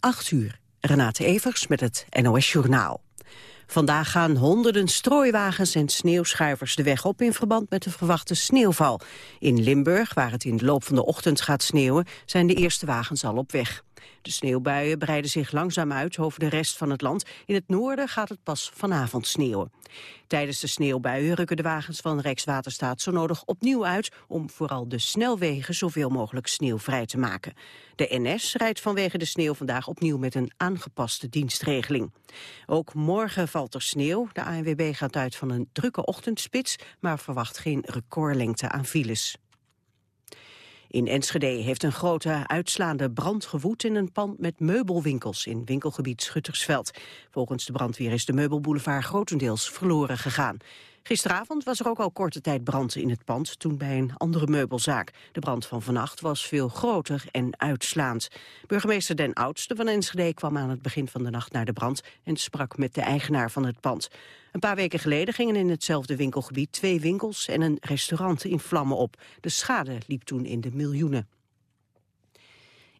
8 uur. Renate Evers met het NOS Journaal. Vandaag gaan honderden strooiwagens en sneeuwschuivers de weg op in verband met de verwachte sneeuwval. In Limburg, waar het in de loop van de ochtend gaat sneeuwen, zijn de eerste wagens al op weg. De sneeuwbuien breiden zich langzaam uit over de rest van het land. In het noorden gaat het pas vanavond sneeuwen. Tijdens de sneeuwbuien rukken de wagens van Rijkswaterstaat zo nodig opnieuw uit om vooral de snelwegen zoveel mogelijk sneeuwvrij te maken. De NS rijdt vanwege de sneeuw vandaag opnieuw met een aangepaste dienstregeling. Ook morgen valt er sneeuw. De ANWB gaat uit van een drukke ochtendspits, maar verwacht geen recordlengte aan files. In Enschede heeft een grote uitslaande brand gewoed in een pand met meubelwinkels in winkelgebied Schuttersveld. Volgens de brandweer is de meubelboulevard grotendeels verloren gegaan. Gisteravond was er ook al korte tijd brand in het pand, toen bij een andere meubelzaak. De brand van vannacht was veel groter en uitslaand. Burgemeester Den Oudste van Enschede kwam aan het begin van de nacht naar de brand en sprak met de eigenaar van het pand. Een paar weken geleden gingen in hetzelfde winkelgebied twee winkels en een restaurant in vlammen op. De schade liep toen in de miljoenen.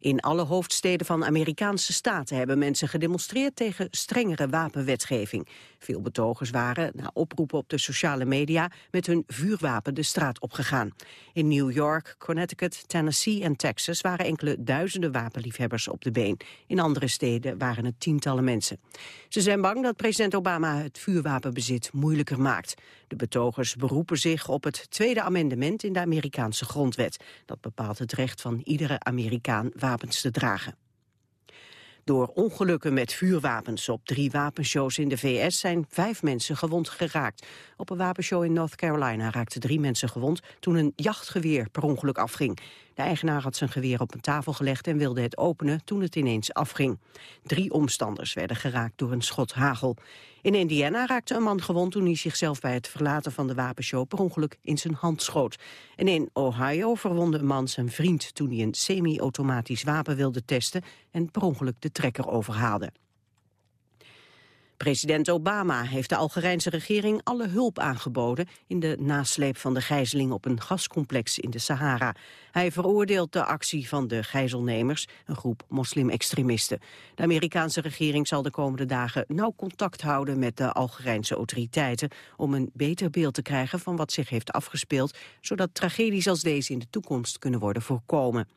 In alle hoofdsteden van Amerikaanse staten hebben mensen gedemonstreerd tegen strengere wapenwetgeving. Veel betogers waren, na oproepen op de sociale media, met hun vuurwapen de straat opgegaan. In New York, Connecticut, Tennessee en Texas waren enkele duizenden wapenliefhebbers op de been. In andere steden waren het tientallen mensen. Ze zijn bang dat president Obama het vuurwapenbezit moeilijker maakt. De betogers beroepen zich op het tweede amendement in de Amerikaanse grondwet. Dat bepaalt het recht van iedere Amerikaan te dragen. Door ongelukken met vuurwapens op drie wapenshows in de VS zijn vijf mensen gewond geraakt. Op een wapenshow in North Carolina raakten drie mensen gewond toen een jachtgeweer per ongeluk afging. De eigenaar had zijn geweer op een tafel gelegd en wilde het openen toen het ineens afging. Drie omstanders werden geraakt door een schot hagel. In Indiana raakte een man gewond toen hij zichzelf bij het verlaten van de wapenshow per ongeluk in zijn hand schoot. En in Ohio verwonde een man zijn vriend toen hij een semi-automatisch wapen wilde testen en per ongeluk de trekker overhaalde. President Obama heeft de Algerijnse regering alle hulp aangeboden in de nasleep van de gijzeling op een gascomplex in de Sahara. Hij veroordeelt de actie van de gijzelnemers, een groep moslim-extremisten. De Amerikaanse regering zal de komende dagen nauw contact houden met de Algerijnse autoriteiten om een beter beeld te krijgen van wat zich heeft afgespeeld, zodat tragedies als deze in de toekomst kunnen worden voorkomen.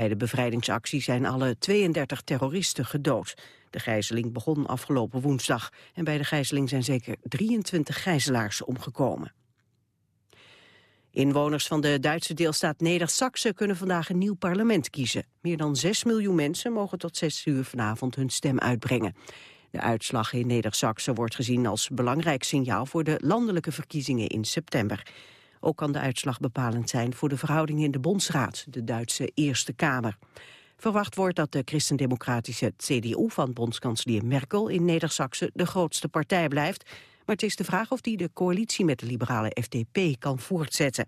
Bij de bevrijdingsactie zijn alle 32 terroristen gedood. De gijzeling begon afgelopen woensdag en bij de gijzeling zijn zeker 23 gijzelaars omgekomen. Inwoners van de Duitse deelstaat Neder-Saxe kunnen vandaag een nieuw parlement kiezen. Meer dan 6 miljoen mensen mogen tot 6 uur vanavond hun stem uitbrengen. De uitslag in Neder-Saxe wordt gezien als belangrijk signaal voor de landelijke verkiezingen in september. Ook kan de uitslag bepalend zijn voor de verhoudingen in de Bondsraad, de Duitse Eerste Kamer. Verwacht wordt dat de christendemocratische CDU van bondskanselier Merkel in Neder-Saxe de grootste partij blijft. Maar het is de vraag of die de coalitie met de liberale FDP kan voortzetten.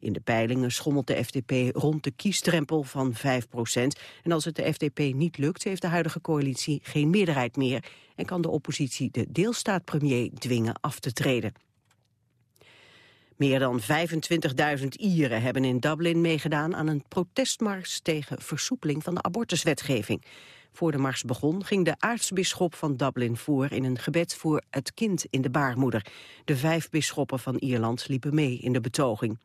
In de peilingen schommelt de FDP rond de kiesdrempel van 5 procent. En als het de FDP niet lukt, heeft de huidige coalitie geen meerderheid meer... en kan de oppositie de deelstaatpremier dwingen af te treden. Meer dan 25.000 Ieren hebben in Dublin meegedaan aan een protestmars tegen versoepeling van de abortuswetgeving. Voor de mars begon ging de aartsbisschop van Dublin voor in een gebed voor het kind in de baarmoeder. De vijf bisschoppen van Ierland liepen mee in de betoging.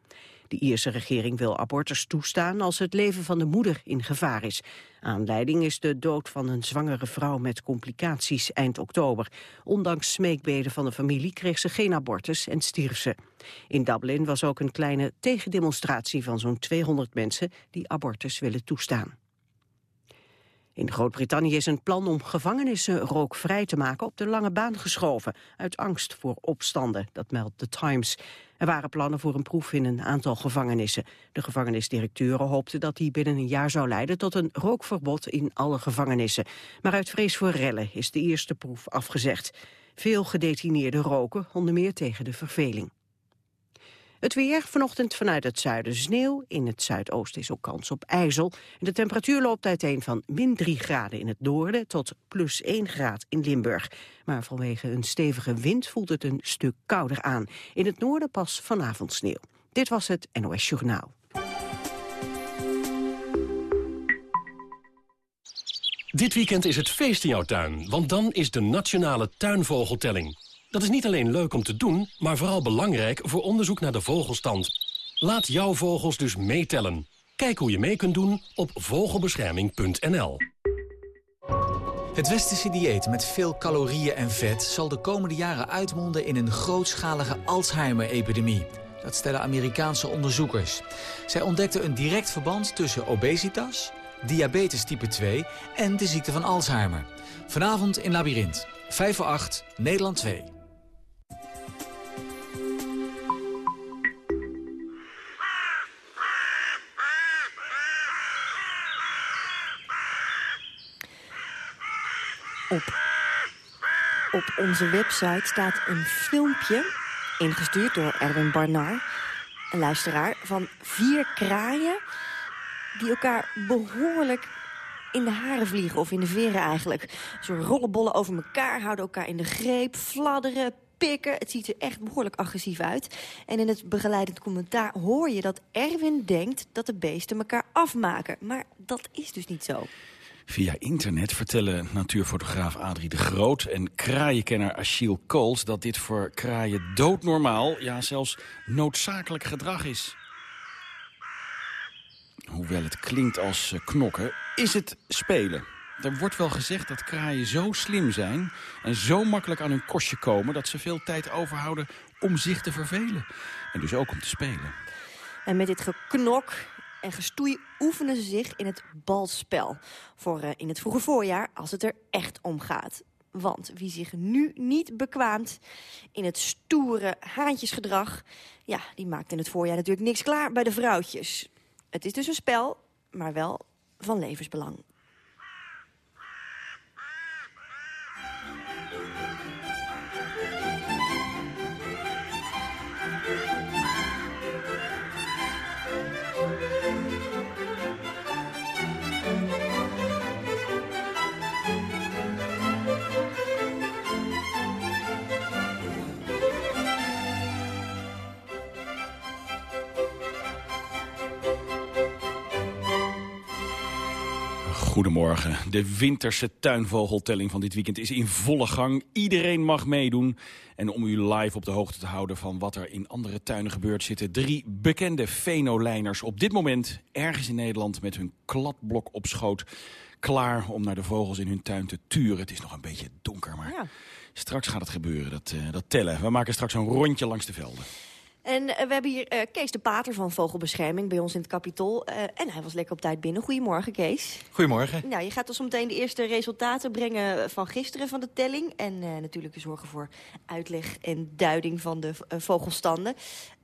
De Ierse regering wil abortus toestaan als het leven van de moeder in gevaar is. Aanleiding is de dood van een zwangere vrouw met complicaties eind oktober. Ondanks smeekbeden van de familie kreeg ze geen abortus en stierf ze. In Dublin was ook een kleine tegendemonstratie van zo'n 200 mensen die abortus willen toestaan. In Groot-Brittannië is een plan om gevangenissen rookvrij te maken op de lange baan geschoven, uit angst voor opstanden, dat meldt The Times. Er waren plannen voor een proef in een aantal gevangenissen. De gevangenisdirecteuren hoopten dat die binnen een jaar zou leiden tot een rookverbod in alle gevangenissen. Maar uit vrees voor rellen is de eerste proef afgezegd. Veel gedetineerden roken, onder meer tegen de verveling. Het weer, vanochtend vanuit het zuiden sneeuw. In het zuidoosten is ook kans op ijzel. de temperatuur loopt uiteen van min 3 graden in het noorden... tot plus 1 graad in Limburg. Maar vanwege een stevige wind voelt het een stuk kouder aan. In het noorden pas vanavond sneeuw. Dit was het NOS Journaal. Dit weekend is het feest in jouw tuin, want dan is de Nationale Tuinvogeltelling. Dat is niet alleen leuk om te doen, maar vooral belangrijk voor onderzoek naar de vogelstand. Laat jouw vogels dus meetellen. Kijk hoe je mee kunt doen op vogelbescherming.nl. Het westerse dieet met veel calorieën en vet... zal de komende jaren uitmonden in een grootschalige Alzheimer-epidemie. Dat stellen Amerikaanse onderzoekers. Zij ontdekten een direct verband tussen obesitas, diabetes type 2 en de ziekte van Alzheimer. Vanavond in Labyrinth. 5 voor 8, Nederland 2. Op, op onze website staat een filmpje, ingestuurd door Erwin Barnar... een luisteraar van vier kraaien die elkaar behoorlijk in de haren vliegen, of in de veren eigenlijk. Zo rollenbollen over elkaar, houden elkaar in de greep, fladderen, pikken. Het ziet er echt behoorlijk agressief uit. En in het begeleidend commentaar hoor je dat Erwin denkt dat de beesten elkaar afmaken. Maar dat is dus niet zo. Via internet vertellen natuurfotograaf Adrie de Groot en kraaienkenner Achille Kools... dat dit voor kraaien doodnormaal, ja zelfs noodzakelijk gedrag is. Hoewel het klinkt als eh, knokken, is het spelen. Er wordt wel gezegd dat kraaien zo slim zijn en zo makkelijk aan hun kostje komen... dat ze veel tijd overhouden om zich te vervelen. En dus ook om te spelen. En met dit geknok en gestoei oefenen ze zich in het balspel. Voor uh, in het vroege voorjaar, als het er echt om gaat. Want wie zich nu niet bekwaamt in het stoere haantjesgedrag... ja, die maakt in het voorjaar natuurlijk niks klaar bij de vrouwtjes. Het is dus een spel, maar wel van levensbelang. Goedemorgen. De winterse tuinvogeltelling van dit weekend is in volle gang. Iedereen mag meedoen. En om u live op de hoogte te houden van wat er in andere tuinen gebeurt... zitten drie bekende fenolijners op dit moment ergens in Nederland... met hun kladblok op schoot klaar om naar de vogels in hun tuin te turen. Het is nog een beetje donker, maar ja. straks gaat het gebeuren, dat, uh, dat tellen. We maken straks een rondje langs de velden. En eh, we hebben hier uh, Kees de Pater van Vogelbescherming bij ons in het Capitool. Uh, en hij was lekker op tijd binnen. Goedemorgen, Kees. Goedemorgen. Nou, je gaat ons meteen de eerste resultaten brengen van gisteren van de telling. En natuurlijk zorgen voor uitleg en duiding van de vogelstanden.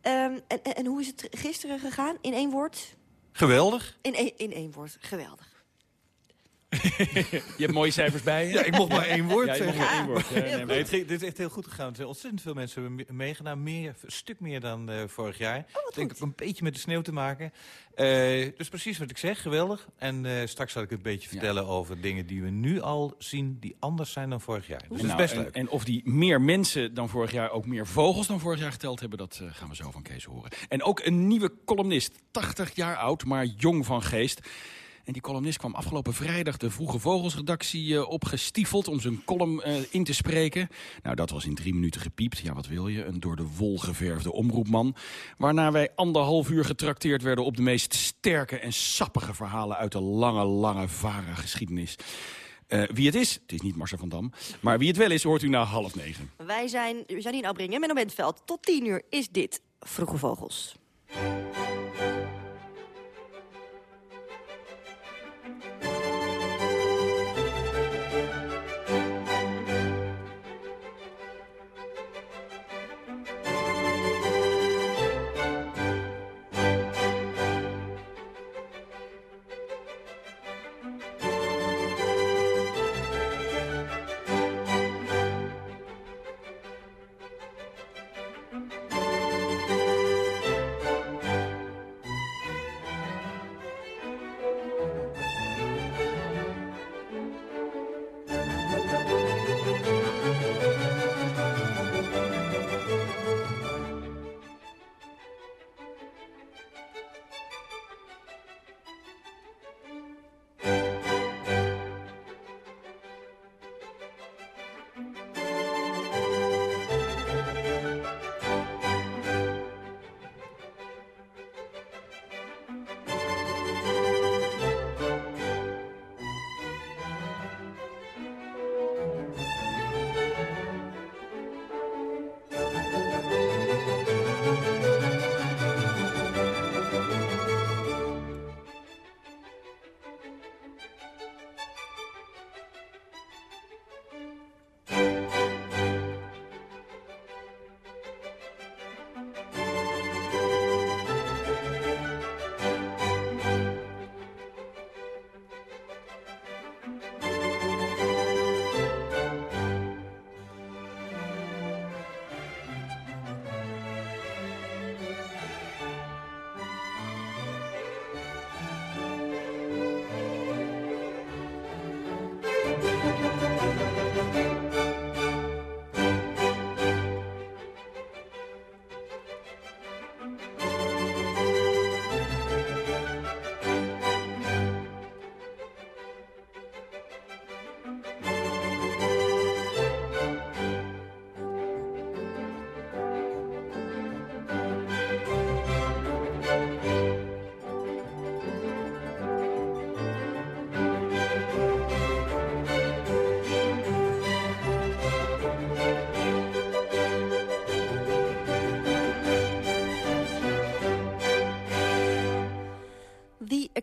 Um, en, en, hoe is het gisteren gegaan? In één woord? Geweldig. In, een, in één woord, geweldig. je hebt mooie cijfers bij je? Ja, ik mocht maar één woord ja, zeggen. Maar één woord. Ja, nee, nee, het, dit is echt heel goed gegaan. Er zijn ontzettend veel mensen hebben meegedaan. Meer, een stuk meer dan uh, vorig jaar. Oh, ik denk een beetje met de sneeuw te maken. Uh, dus precies wat ik zeg, geweldig. En uh, straks zal ik een beetje vertellen ja. over dingen die we nu al zien... die anders zijn dan vorig jaar. Dus nou, dat is best en, leuk. En of die meer mensen dan vorig jaar ook meer vogels dan vorig jaar geteld hebben... dat gaan we zo van Kees horen. En ook een nieuwe columnist, 80 jaar oud, maar jong van geest... En die columnist kwam afgelopen vrijdag de Vroege Vogelsredactie uh, opgestiefeld om zijn column uh, in te spreken. Nou, dat was in drie minuten gepiept. Ja, wat wil je? Een door de wol geverfde omroepman. Waarna wij anderhalf uur getrakteerd werden op de meest sterke en sappige verhalen uit de lange, lange VARA-geschiedenis. Uh, wie het is, het is niet Marcel van Dam, maar wie het wel is, hoort u na half negen. Wij zijn, hier in Albringen, Menno Bentveld. Tot tien uur is dit Vroege Vogels.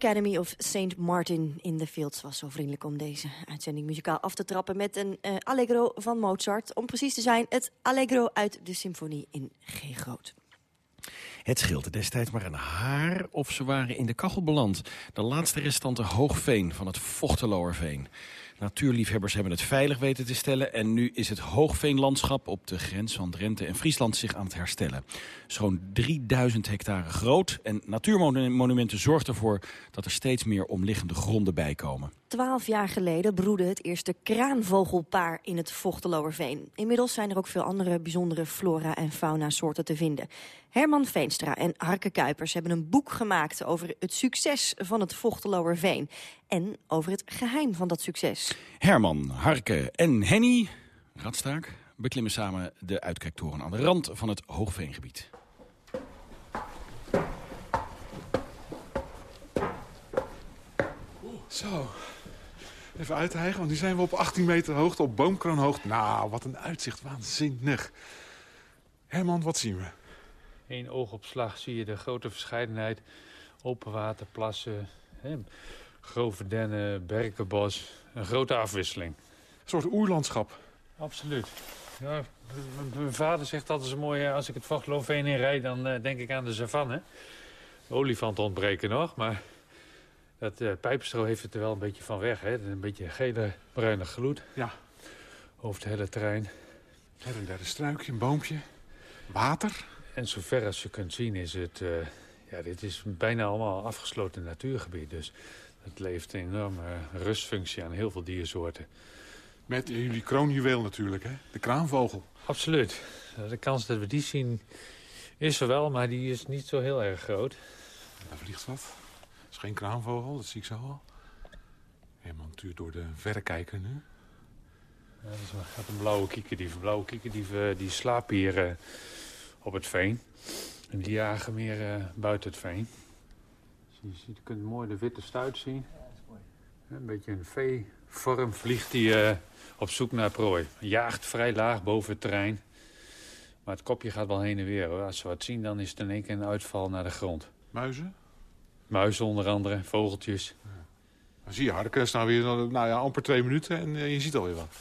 Academy of St. Martin in the Fields was zo vriendelijk om deze uitzending muzikaal af te trappen met een uh, allegro van Mozart. Om precies te zijn, het allegro uit de symfonie in G groot. Het scheelde destijds maar een haar of ze waren in de kachel beland. De laatste restanten hoogveen van het Vochteloerveen. Natuurliefhebbers hebben het veilig weten te stellen... en nu is het hoogveenlandschap op de grens van Drenthe en Friesland zich aan het herstellen. Zo'n 3000 hectare groot en natuurmonumenten zorgt ervoor... dat er steeds meer omliggende gronden bijkomen. Twaalf jaar geleden broedde het eerste kraanvogelpaar in het Vochteloerveen. Inmiddels zijn er ook veel andere bijzondere flora- en fauna-soorten te vinden. Herman Veenstra en Harke Kuipers hebben een boek gemaakt... over het succes van het Vochteloerveen en over het geheim van dat succes. Herman, Harke en Henny, Radstaak, beklimmen samen de uitkijktoren aan de rand van het Hoogveengebied. Zo, even uithijgen, want nu zijn we op 18 meter hoogte, op boomkroonhoogte. Nou, wat een uitzicht, waanzinnig. Herman, wat zien we? Eén oogopslag zie je de grote verscheidenheid. Open waterplassen, hè, grove dennen, berkenbos. Een grote afwisseling. Een soort oerlandschap. Absoluut. Ja, mijn vader zegt altijd zo mooi, als ik het Vochtloofveen in rijd, dan uh, denk ik aan de savanne. De olifanten ontbreken nog, maar dat uh, pijpenstro heeft het er wel een beetje van weg. Hè? Een beetje gele, bruine gloed. Ja. Over het hele terrein. Her en daar een struikje, een boompje. Water. En zover als je kunt zien is het... Uh, ja, dit is bijna allemaal afgesloten natuurgebied. Dus het levert een enorme rustfunctie aan heel veel diersoorten. Met jullie kroonjuweel natuurlijk, hè? De kraanvogel. Absoluut. De kans dat we die zien is er wel, maar die is niet zo heel erg groot. Daar vliegt wat. Dat is geen kraanvogel, dat zie ik zo al. Helemaal natuurlijk door de verrekijker nu. Ja, dat is een, een blauwe kiekendief. Een blauwe kiekendief die slapen hier uh, op het veen. En die jagen meer uh, buiten het veen. Je, ziet, je kunt mooi de witte stuit zien. Ja, dat is mooi. Een beetje een V-vorm vliegt hij uh, op zoek naar prooi. Jaagt vrij laag boven het terrein. Maar het kopje gaat wel heen en weer. Hoor. Als ze wat zien, dan is het in één keer een uitval naar de grond. Muizen? Muizen onder andere, vogeltjes. Ja. Dan zie je Harkens nou weer nou ja, amper twee minuten en uh, je ziet alweer wat.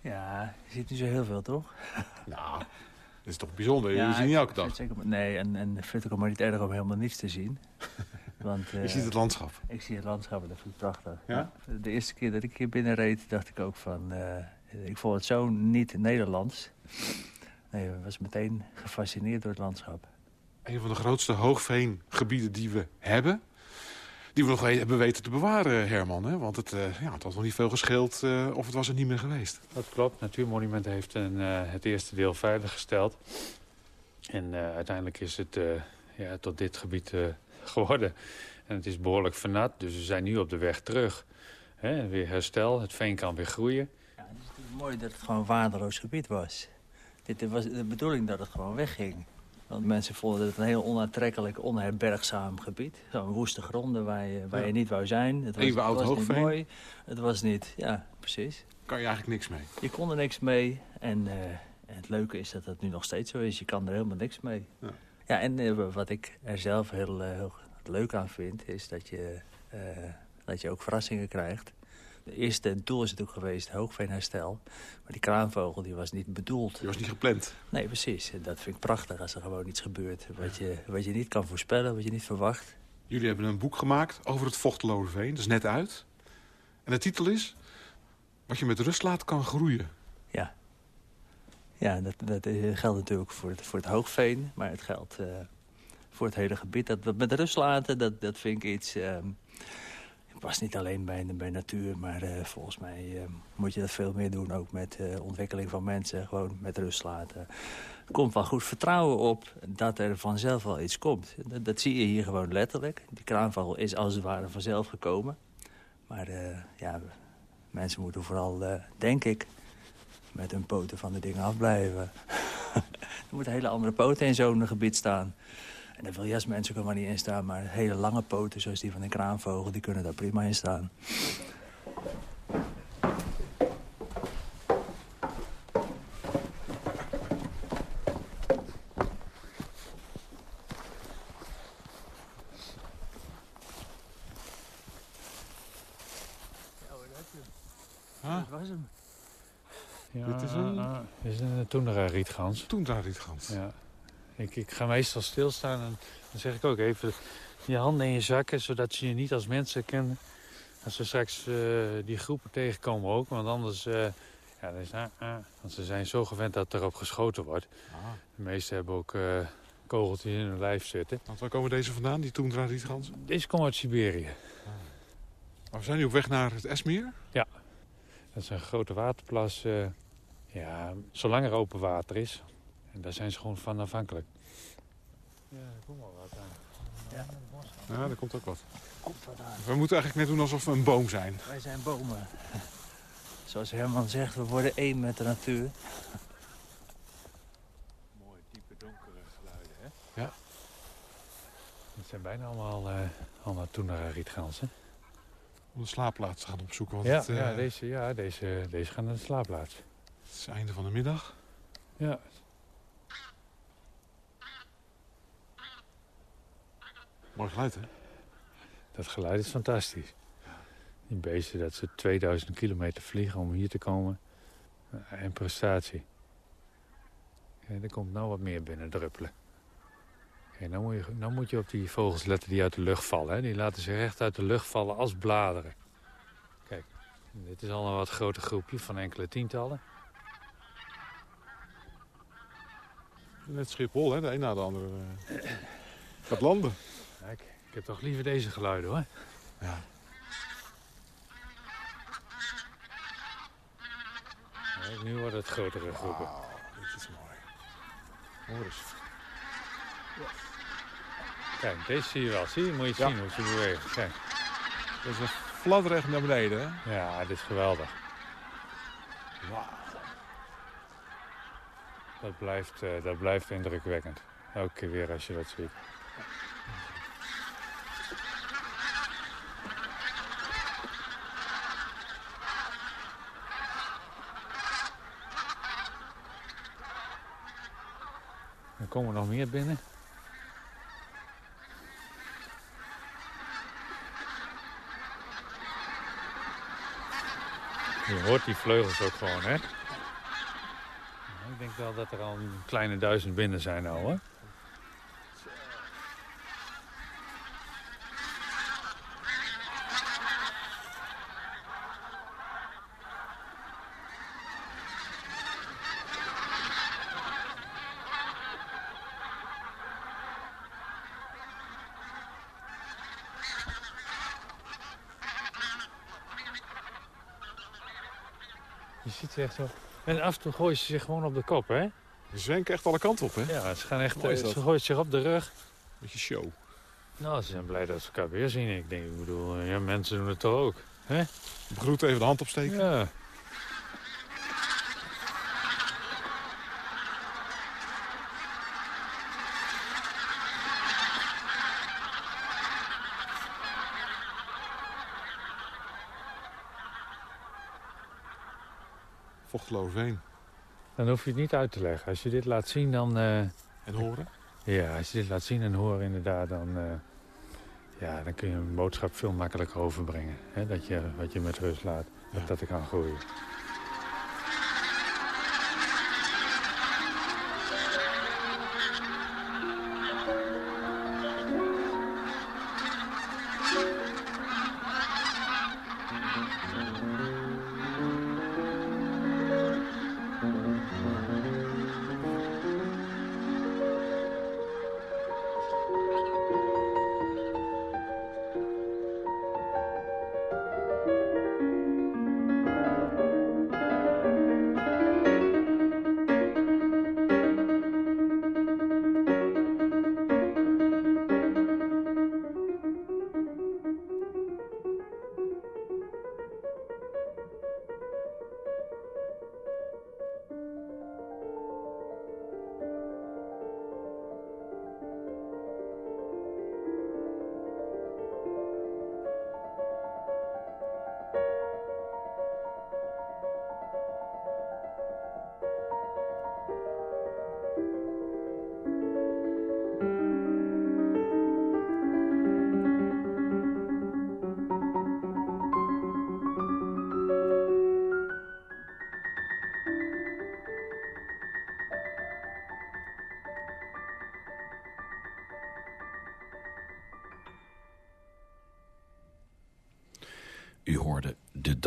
Ja, je ziet niet zo heel veel, toch? Nou, dat is toch bijzonder. Ja, je ziet niet elke dag. Zeker, nee, en, en ik vind het ook maar niet erg om helemaal niets te zien. Want, uh, je ziet het landschap. Ik zie het landschap en dat vind ik prachtig. Ja? De eerste keer dat ik hier binnenreed, dacht ik ook van... Uh, ik vond het zo niet Nederlands. Nee, ik was meteen gefascineerd door het landschap. Een van de grootste hoogveengebieden die we hebben... die we nog hebben weten te bewaren, Herman. Hè? Want het, uh, ja, het had nog niet veel gescheeld uh, of het was er niet meer geweest. Dat klopt. Natuurmonument heeft een, uh, het eerste deel veiliggesteld. En uiteindelijk is het ja, tot dit gebied geworden. En het is behoorlijk vernat, dus we zijn nu op de weg terug. He, weer herstel, het veen kan weer groeien. Ja, het is natuurlijk mooi dat het gewoon een waardeloos gebied was. Dit was de bedoeling dat het gewoon wegging. Want mensen vonden het een heel onaantrekkelijk, onherbergzaam gebied. Zo'n woeste gronden waar je, waar ja. je niet wou zijn. Het was, Even oud het was niet mooi. Het was niet, ja, precies. Kan je eigenlijk niks mee? Je kon er niks mee. En, uh, en het leuke is dat het nu nog steeds zo is. Je kan er helemaal niks mee. Ja, ja en uh, wat ik er zelf heel, uh, heel leuk aan vind... is dat je, dat je ook verrassingen krijgt. Het eerste doel is natuurlijk geweest, hoogveenherstel. Maar die kraanvogel die was niet bedoeld. Die was niet gepland. Nee, precies. Dat vind ik prachtig als er gewoon iets gebeurt. Wat je, wat je niet kan voorspellen, wat je niet verwacht. Jullie hebben een boek gemaakt over het Vochteloerveen. Dat is net uit. En de titel is... Wat je met rust laat kan groeien. Ja. Ja, dat, dat geldt natuurlijk voor het, voor het hoogveen. Maar het geldt uh, voor het hele gebied. Dat, met rust laten, dat, dat vind ik iets... Um, past niet alleen bij, bij natuur, maar uh, volgens mij uh, moet je dat veel meer doen. Ook met uh, ontwikkeling van mensen, gewoon met rust laten. Er komt wel goed vertrouwen op dat er vanzelf wel iets komt. Dat, zie je hier gewoon letterlijk. Die kraanvogel is als het ware vanzelf gekomen. Maar ja, mensen moeten vooral, denk ik, met hun poten van de dingen afblijven. er moeten hele andere poten in zo'n gebied staan. En de viljasmensen kunnen maar niet in staan, maar hele lange poten zoals die van een kraanvogel, die kunnen daar prima in staan. Ah, Dat was hem. Ja, Dit is een- dit is een toendra rietgans. toendra-rietgans. Ja. Ik, ik ga meestal stilstaan en dan zeg ik ook even je handen in je zakken, zodat ze je niet als mensen kennen. Als ze straks eh, die groepen tegenkomen ook, want anders... eh, ja, dan is, ah, ah, want ze zijn zo gewend dat erop geschoten wordt. Ah. De meesten hebben ook eh, kogeltjes in hun lijf zitten. Want waar komen deze vandaan, die toendra-rietgans? Deze komt uit Siberië. Maar we zijn nu op weg naar het Esmeer. Dat is een grote waterplas. ja, zolang er open water is. En daar zijn ze gewoon van afhankelijk. Ja, er komt wel wat aan. Ja. Ja, daar komt ook wat. Komt wat aan. We moeten eigenlijk net doen alsof we een boom zijn. Wij zijn bomen. Zoals Herman zegt, we worden één met de natuur. Mooi, diepe, donkere geluiden, hè? Ja. Het zijn bijna allemaal, uh, allemaal rietgansen. Om de slaapplaats te gaan opzoeken. Want Ja, het, eh, ja, deze, ja deze, deze gaan naar de slaapplaats. het is het einde van de middag. Ja. Mooi geluid, hè? Dat geluid is fantastisch. Die beesten, dat ze 2000 kilometer vliegen om hier te komen. Eh, En prestatie. En er komt nou wat meer binnen druppelen. Kijk, nou, moet je, nou moet je op die vogels letten die uit de lucht vallen. Hè. Die laten zich echt uit de lucht vallen als bladeren. Kijk, dit is al een wat groter groepje van enkele tientallen. Net Schiphol, hè? De een na de andere. eh, gaat landen. Kijk, ik heb toch liever deze geluiden hoor. Ja. Kijk, nu wordt het grotere groepen. Wauw, dit is mooi. Hoor eens. Kijk, deze zie je wel. Zie je? Moet je Ja. zien hoe ze bewegen. Kijk. Dat is een fladrecht naar beneden, hè? Ja, dit is geweldig. Dat blijft, eh, dat blijft indrukwekkend. Elke keer weer als je dat ziet. Er komen nog meer binnen. Je hoort die vleugels ook gewoon, hè? Nou, Ik denk wel dat er al een kleine duizend binnen zijn al, hoor. Echt zo... En af en toe gooien ze zich gewoon op de kop, hè? Ze zwenken echt alle kanten op, hè? Ja, ze gaan echt... Mooi is eh, dat. Ze gooien zich op de rug. Beetje show. Nou, ze zijn blij dat ze elkaar weer zien. Ik denk, ik bedoel, ja, mensen doen het toch ook. Hè? Begroet even de hand opsteken. Ja. Dan hoef je het niet uit te leggen. Als je dit laat zien, dan... eh, En horen. ja, als je dit laat zien en horen inderdaad, dan... eh, ja, dan kun je een boodschap veel makkelijker overbrengen. Hè? Dat je wat je met rust laat, dat Ja. dat er kan groeien.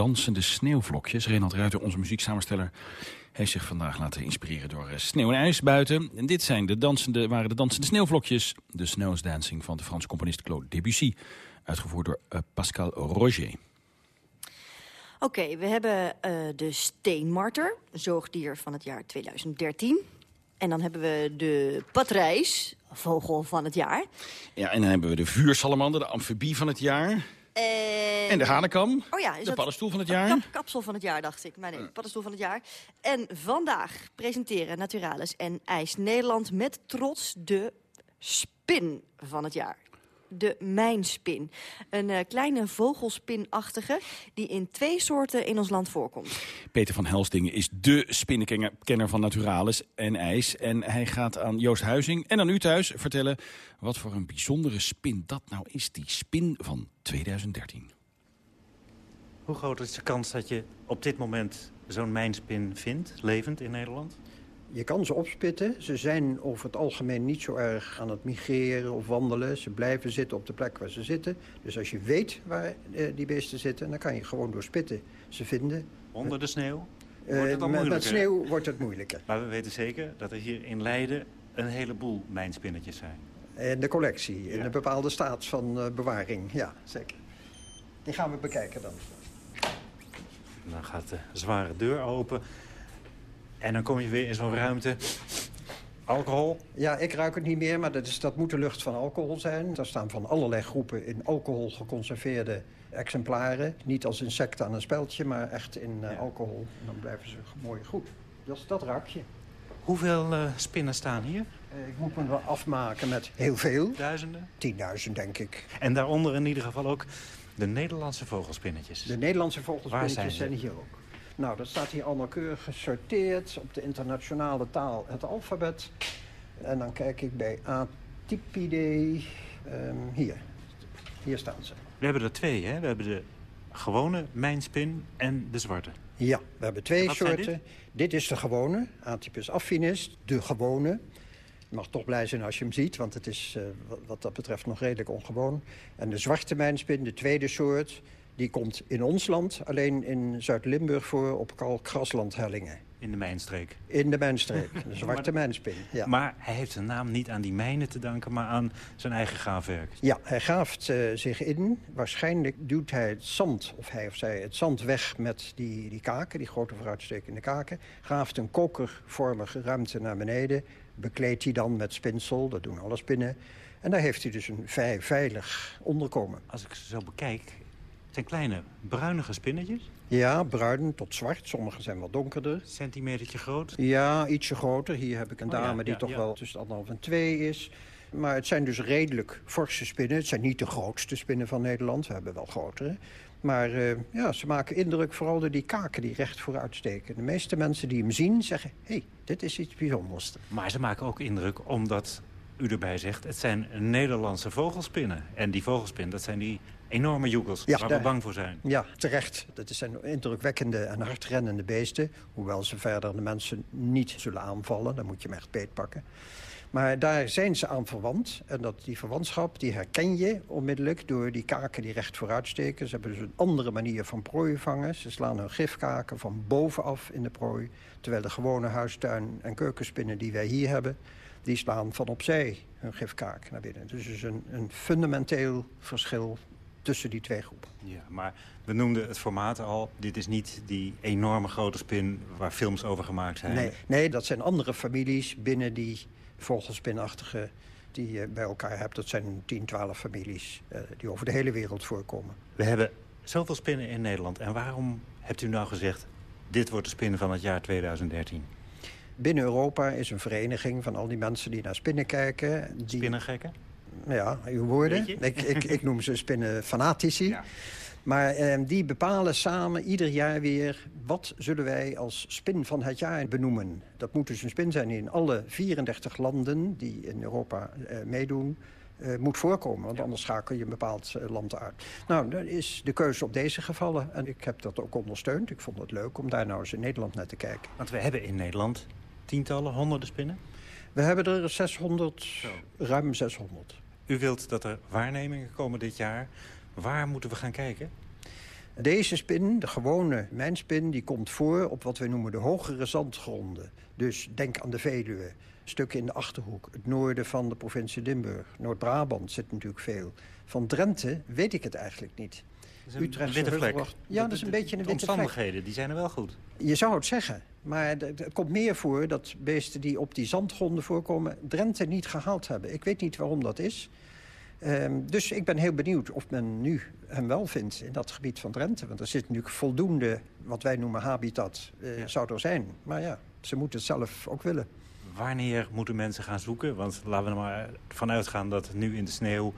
Dansende sneeuwvlokjes. Renald Ruiter, onze muzieksamensteller, heeft zich vandaag laten inspireren door eh, sneeuw en ijs buiten. En dit zijn de dansende, waren de dansende sneeuwvlokjes. De Snows Dancing van de Franse componist Claude Debussy. Uitgevoerd door uh, Pascal Roger. Oké, we hebben uh, de steenmarter, zoogdier van het jaar 2013. En dan hebben we de patrijs, vogel van het jaar. Ja, en dan hebben we de vuursalamander, de amfibie van het jaar. En, de hanekam, oh ja, de paddenstoel van het jaar. Kap, kapsel van het jaar, dacht ik. Maar nee, paddenstoel van het jaar. En vandaag presenteren Naturalis en IJs Nederland met trots de spin van het jaar de mijnspin. Een uh, kleine vogelspinachtige die in twee soorten in ons land voorkomt. Peter van Helsdingen is dé spinnenkenner van Naturalis en IJs. En hij gaat aan Joost Huizing en aan u thuis vertellen... wat voor een bijzondere spin dat nou is, die spin van 2013. Hoe groot is de kans dat je op dit moment zo'n mijnspin vindt, levend in Nederland? Je kan ze opspitten. Ze zijn over het algemeen niet zo erg aan het migreren of wandelen. Ze blijven zitten op de plek waar ze zitten. Dus als je weet waar eh, die beesten zitten, dan kan je gewoon door spitten ze vinden. Onder de sneeuw? Wordt het dan met, met sneeuw wordt het moeilijker. Maar we weten zeker dat er hier in Leiden een heleboel mijnspinnetjes zijn. In de collectie, in een bepaalde staat van uh, bewaring, ja, zeker. Die gaan we bekijken dan. Dan gaat de zware deur open. En dan kom je weer in zo'n ruimte. Alcohol? Ja, ik ruik het niet meer, maar dat, is, dat moet de lucht van alcohol zijn. Daar staan van allerlei groepen in alcohol geconserveerde exemplaren. Niet als insecten aan een speldje, maar echt in uh, alcohol. En dan blijven ze mooi goed. Dus dat ruik je. Hoeveel uh, spinnen staan hier? Uh, ik moet me wel afmaken met heel veel. Duizenden? Tienduizend, denk ik. En daaronder in ieder geval ook de Nederlandse vogelspinnetjes. De Nederlandse vogelspinnetjes zijn, zijn hier ook. Nou, dat staat hier allemaal keurig gesorteerd op de internationale taal, het alfabet. En dan kijk ik bij Atypidae. Um, hier. Hier staan ze. We hebben er twee, hè? We hebben de gewone mijnspin en de zwarte. Ja, we hebben twee soorten. Dit? dit? is de gewone, Atypus affinis, de gewone. Mag toch blij zijn als je hem ziet, want het is uh, wat dat betreft nog redelijk ongewoon. En de zwarte mijnspin, de tweede soort, die komt in ons land alleen in Zuid-Limburg voor op kalkgraslandhellingen. In de mijnstreek? In de mijnstreek, de zwarte maar, mijnspin. Ja. Maar hij heeft zijn naam niet aan die mijnen te danken, maar aan zijn eigen graafwerk. Ja, hij graaft uh, zich in. Waarschijnlijk duwt hij het zand, of hij of zij het zand weg met die, die kaken, die grote vooruitstekende kaken. Graaft een kokervormige ruimte naar beneden. Bekleedt hij dan met spinsel, dat doen alle spinnen. En daar heeft hij dus een veilig onderkomen. Als ik ze zo bekijk, het zijn kleine bruinige spinnetjes? Ja, bruin tot zwart. Sommige zijn wat donkerder. Centimetertje groot? Ja, ietsje groter. Hier heb ik een dame oh ja, die ja, toch ja. wel tussen anderhalf en twee is. Maar het zijn dus redelijk forse spinnen. Het zijn niet de grootste spinnen van Nederland. We hebben wel grotere. Maar uh, ja, ze maken indruk vooral door die kaken die recht vooruit steken. De meeste mensen die hem zien zeggen... hé, hey, dit is iets bijzonders. Maar ze maken ook indruk omdat u erbij zegt... het zijn Nederlandse vogelspinnen. En die vogelspin, dat zijn die enorme joekels ja, waar we bang voor zijn. Ja, terecht. Dat zijn indrukwekkende en hardrennende beesten. Hoewel ze verder de mensen niet zullen aanvallen. Dan moet je hem echt beetpakken. Maar daar zijn ze aan verwant. En dat, die verwantschap die herken je onmiddellijk door die kaken die recht vooruit steken. Ze hebben dus een andere manier van prooi vangen. Ze slaan hun gifkaken van bovenaf in de prooi. Terwijl de gewone huistuin- en keukenspinnen die wij hier hebben... die slaan van opzij hun gifkaak naar binnen. Dus is een, een fundamenteel verschil tussen die twee groepen. Ja, maar we noemden het formaat al. Dit is niet die enorme grote spin waar films over gemaakt zijn. Nee, nee dat zijn andere families binnen die vogelspinachtige die je bij elkaar hebt. Dat zijn 10, 12 families uh, die over de hele wereld voorkomen. We hebben zoveel spinnen in Nederland. En waarom hebt u nou gezegd... dit wordt de spin van het jaar 2013? Binnen Europa is een vereniging van al die mensen die naar spinnen kijken. Die... Spinnengekken? ja, uw woorden. Ik, ik, ik, noem ze spinnenfanatici. Ja. Maar eh, die bepalen samen ieder jaar weer... wat zullen wij als spin van het jaar benoemen. Dat moet dus een spin zijn die in alle 34 landen... die in Europa eh, meedoen, uh, moet voorkomen. Want anders schakel je een bepaald uh, land uit. Nou, dat is de keuze op deze gevallen. En ik heb dat ook ondersteund. Ik vond het leuk om daar nou eens in Nederland naar te kijken. Want we hebben in Nederland tientallen, honderden spinnen? We hebben er 600, Zo. ruim 600. U wilt dat er waarnemingen komen dit jaar. Waar moeten we gaan kijken? Deze spin, de gewone mijnspin, die komt voor op wat wij noemen de hogere zandgronden. Dus denk aan de Veluwe, stukken in de Achterhoek, het noorden van de provincie Limburg. Noord-Brabant zit natuurlijk veel. Van Drenthe weet ik het eigenlijk niet. Dat is een witte vlek. Ja, dat is een beetje een de witte vlek. omstandigheden, die zijn er wel goed. Je zou het zeggen, maar het komt meer voor dat beesten die op die zandgronden voorkomen... Drenthe niet gehaald hebben. Ik weet niet waarom dat is. Ehm, dus ik ben heel benieuwd of men nu hem wel vindt in dat gebied van Drenthe. Want er zit natuurlijk voldoende, wat wij noemen habitat, eh, zou er zijn. Maar ja, ze moeten het zelf ook willen. Wanneer moeten mensen gaan zoeken? Want laten we er maar vanuit gaan dat nu in de sneeuw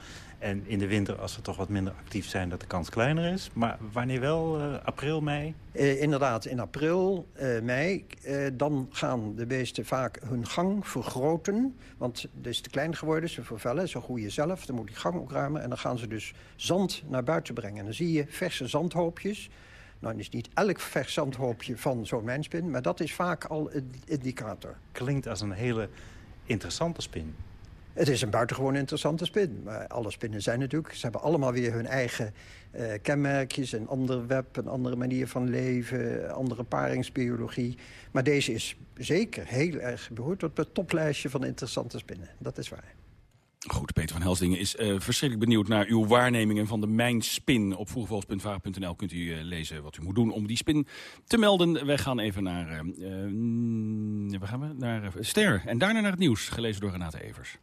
en in de winter... als ze toch wat minder actief zijn, dat de kans kleiner is. Maar wanneer wel? Eh, april, mei? Eh, inderdaad, in april, eh, mei, dan gaan de beesten vaak hun gang vergroten. Want het is te klein geworden, ze vervellen, ze groeien zelf. Dan moet die gang ook ruimen en dan gaan ze dus zand naar buiten brengen. En dan zie je verse zandhoopjes. Nou, is niet elk vers zandhoopje van zo'n mijnspin... maar dat is vaak al een indicator. Klinkt als een hele interessante spin. Het is een buitengewoon interessante spin. Maar alle spinnen zijn natuurlijk... ze hebben allemaal weer hun eigen eh, kenmerkjes... een ander web, een andere manier van leven... andere paringsbiologie. Maar deze is zeker heel erg behoort tot het toplijstje van interessante spinnen. Dat is waar. Goed, Peter van Helsdingen is uh, verschrikkelijk benieuwd naar uw waarnemingen van de mijnspin. Op vroegvals.varen.nl kunt u uh, lezen wat u moet doen om die spin te melden. Wij gaan even naar, uh, gaan we? naar Ster en daarna naar het nieuws, gelezen door Renate Evers.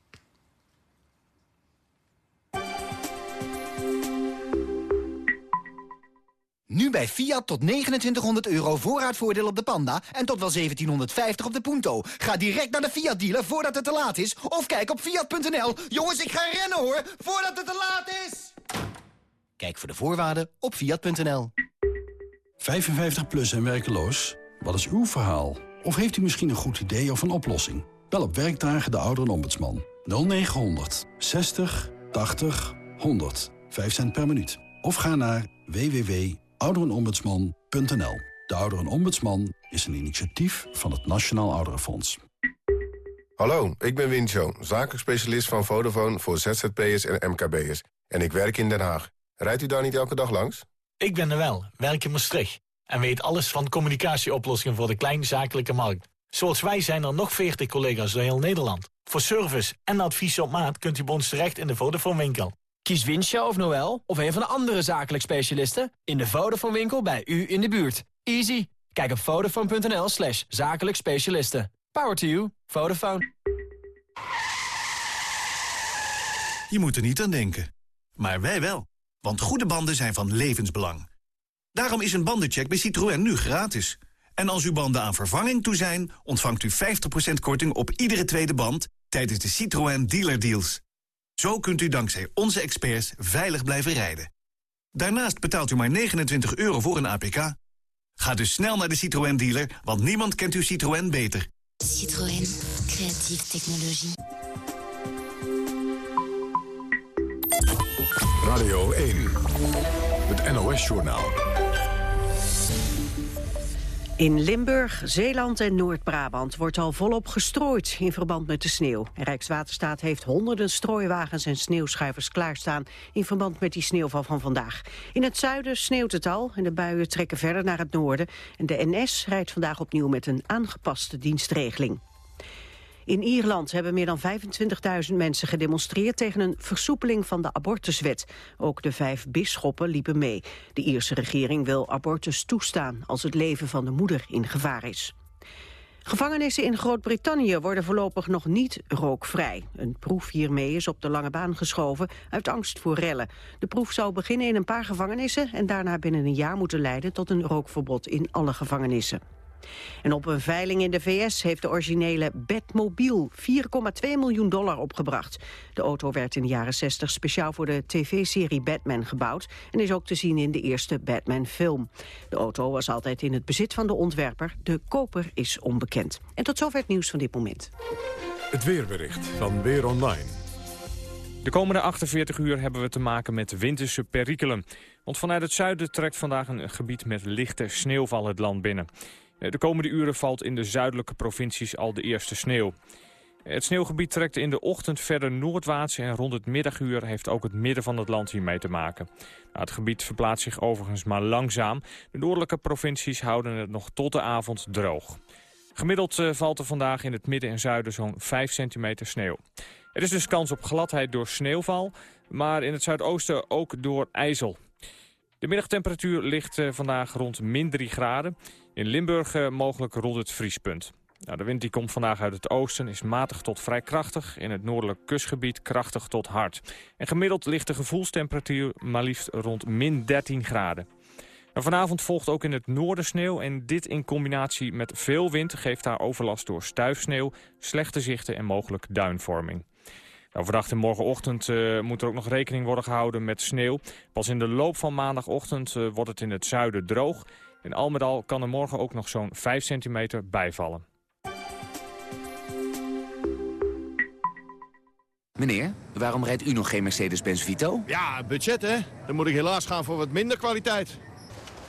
Nu bij Fiat tot 2900 euro voorraadvoordeel op de Panda en tot wel 1750 op de Punto. Ga direct naar de Fiat dealer voordat het te laat is. Of kijk op fiat.nl. Jongens, ik ga rennen hoor, voordat het te laat is. Kijk voor de voorwaarden op fiat.nl. 55 plus en werkeloos? Wat is uw verhaal? Of heeft u misschien een goed idee of een oplossing? Bel op werkdagen de ouderenombudsman. 0900 60 80 100. 5 cent per minuut. Of ga naar www ouderenombudsman.nl. De Ouderenombudsman is een initiatief van het Nationaal Ouderenfonds. Hallo, ik ben Wincho, zakelijk specialist van Vodafone voor ZZP'ers en MKB'ers. En ik werk in Den Haag. Rijdt u daar niet elke dag langs? Ik ben er wel, werk in Maastricht. En weet alles van communicatieoplossingen voor de kleinzakelijke markt. Zoals wij zijn er nog 40 collega's door heel Nederland. Voor service en advies op maat kunt u bij ons terecht in de Vodafone winkel. Kies Winsja of Noel of een van de andere zakelijk specialisten... in de Vodafone winkel bij u in de buurt. Easy. Kijk op vodafone.nl slash zakelijk specialisten. Power to you. Vodafone. Je moet er niet aan denken. Maar wij wel. Want goede banden zijn van levensbelang. Daarom is een bandencheck bij Citroën nu gratis. En als uw banden aan vervanging toe zijn... ontvangt u 50% korting op iedere tweede band... tijdens de Citroën Dealer Deals. Zo kunt u dankzij onze experts veilig blijven rijden. Daarnaast betaalt u maar 29 euro voor een APK. Ga dus snel naar de Citroën dealer, want niemand kent uw Citroën beter. Citroën, creatieve technologie. Radio 1, het NOS-journaal. In Limburg, Zeeland en Noord-Brabant wordt al volop gestrooid in verband met de sneeuw. Rijkswaterstaat heeft honderden strooiwagens en sneeuwschuivers klaarstaan in verband met die sneeuwval van vandaag. In het zuiden sneeuwt het al en de buien trekken verder naar het noorden. En de NS rijdt vandaag opnieuw met een aangepaste dienstregeling. In Ierland hebben meer dan 25.000 mensen gedemonstreerd tegen een versoepeling van de abortuswet. Ook de vijf bisschoppen liepen mee. De Ierse regering wil abortus toestaan als het leven van de moeder in gevaar is. Gevangenissen in Groot-Brittannië worden voorlopig nog niet rookvrij. Een proef hiermee is op de lange baan geschoven uit angst voor rellen. De proef zou beginnen in een paar gevangenissen... en daarna binnen een jaar moeten leiden tot een rookverbod in alle gevangenissen. En op een veiling in de VS heeft de originele Batmobile 4,2 miljoen dollar opgebracht. De auto werd in de jaren 60 speciaal voor de tv-serie Batman gebouwd... en is ook te zien in de eerste Batman-film. De auto was altijd in het bezit van de ontwerper. De koper is onbekend. En tot zover het nieuws van dit moment. Het weerbericht van Weer Online. De komende 48 uur hebben we te maken met winterse perikelen. Want vanuit het zuiden trekt vandaag een gebied met lichte sneeuwval het land binnen. De komende uren valt in de zuidelijke provincies al de eerste sneeuw. Het sneeuwgebied trekt in de ochtend verder noordwaarts... en rond het middaguur heeft ook het midden van het land hiermee te maken. Nou, het gebied verplaatst zich overigens maar langzaam. De noordelijke provincies houden het nog tot de avond droog. Gemiddeld uh, valt er vandaag in het midden en zuiden zo'n 5 centimeter sneeuw. Er is dus kans op gladheid door sneeuwval, maar in het zuidoosten ook door ijzel. De middagtemperatuur ligt uh, vandaag rond min 3 graden. In Limburg uh, mogelijk rond het vriespunt. Nou, de wind die komt vandaag uit het oosten is matig tot vrij krachtig. In het noordelijk kustgebied krachtig tot hard. En gemiddeld ligt de gevoelstemperatuur maar liefst rond min 13 graden. Nou, vanavond volgt ook in het noorden sneeuw en dit in combinatie met veel wind geeft daar overlast door stuifsneeuw, slechte zichten en mogelijk duinvorming. Nou, vandaag en morgenochtend uh, moet er ook nog rekening worden gehouden met sneeuw. Pas in de loop van maandagochtend uh, wordt het in het zuiden droog. In al met al kan er morgen ook nog zo'n 5 centimeter bijvallen. Meneer, waarom rijdt u nog geen Mercedes-Benz Vito? Ja, budget hè. Dan moet ik helaas gaan voor wat minder kwaliteit.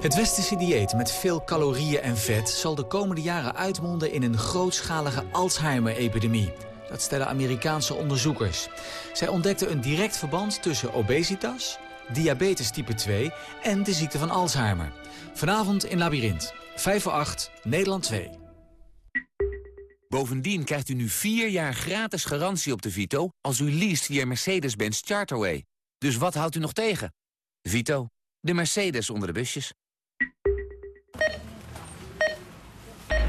Het westerse dieet met veel calorieën en vet zal de komende jaren uitmonden in een grootschalige Alzheimer-epidemie. Dat stellen Amerikaanse onderzoekers. Zij ontdekten een direct verband tussen obesitas, diabetes type 2 en de ziekte van Alzheimer. Vanavond in Labyrinth. 5 voor 8, Nederland 2. Bovendien krijgt u nu 4 jaar gratis garantie op de Vito... als u leest via Mercedes-Benz Charterway. Dus wat houdt u nog tegen? Vito, de Mercedes onder de busjes.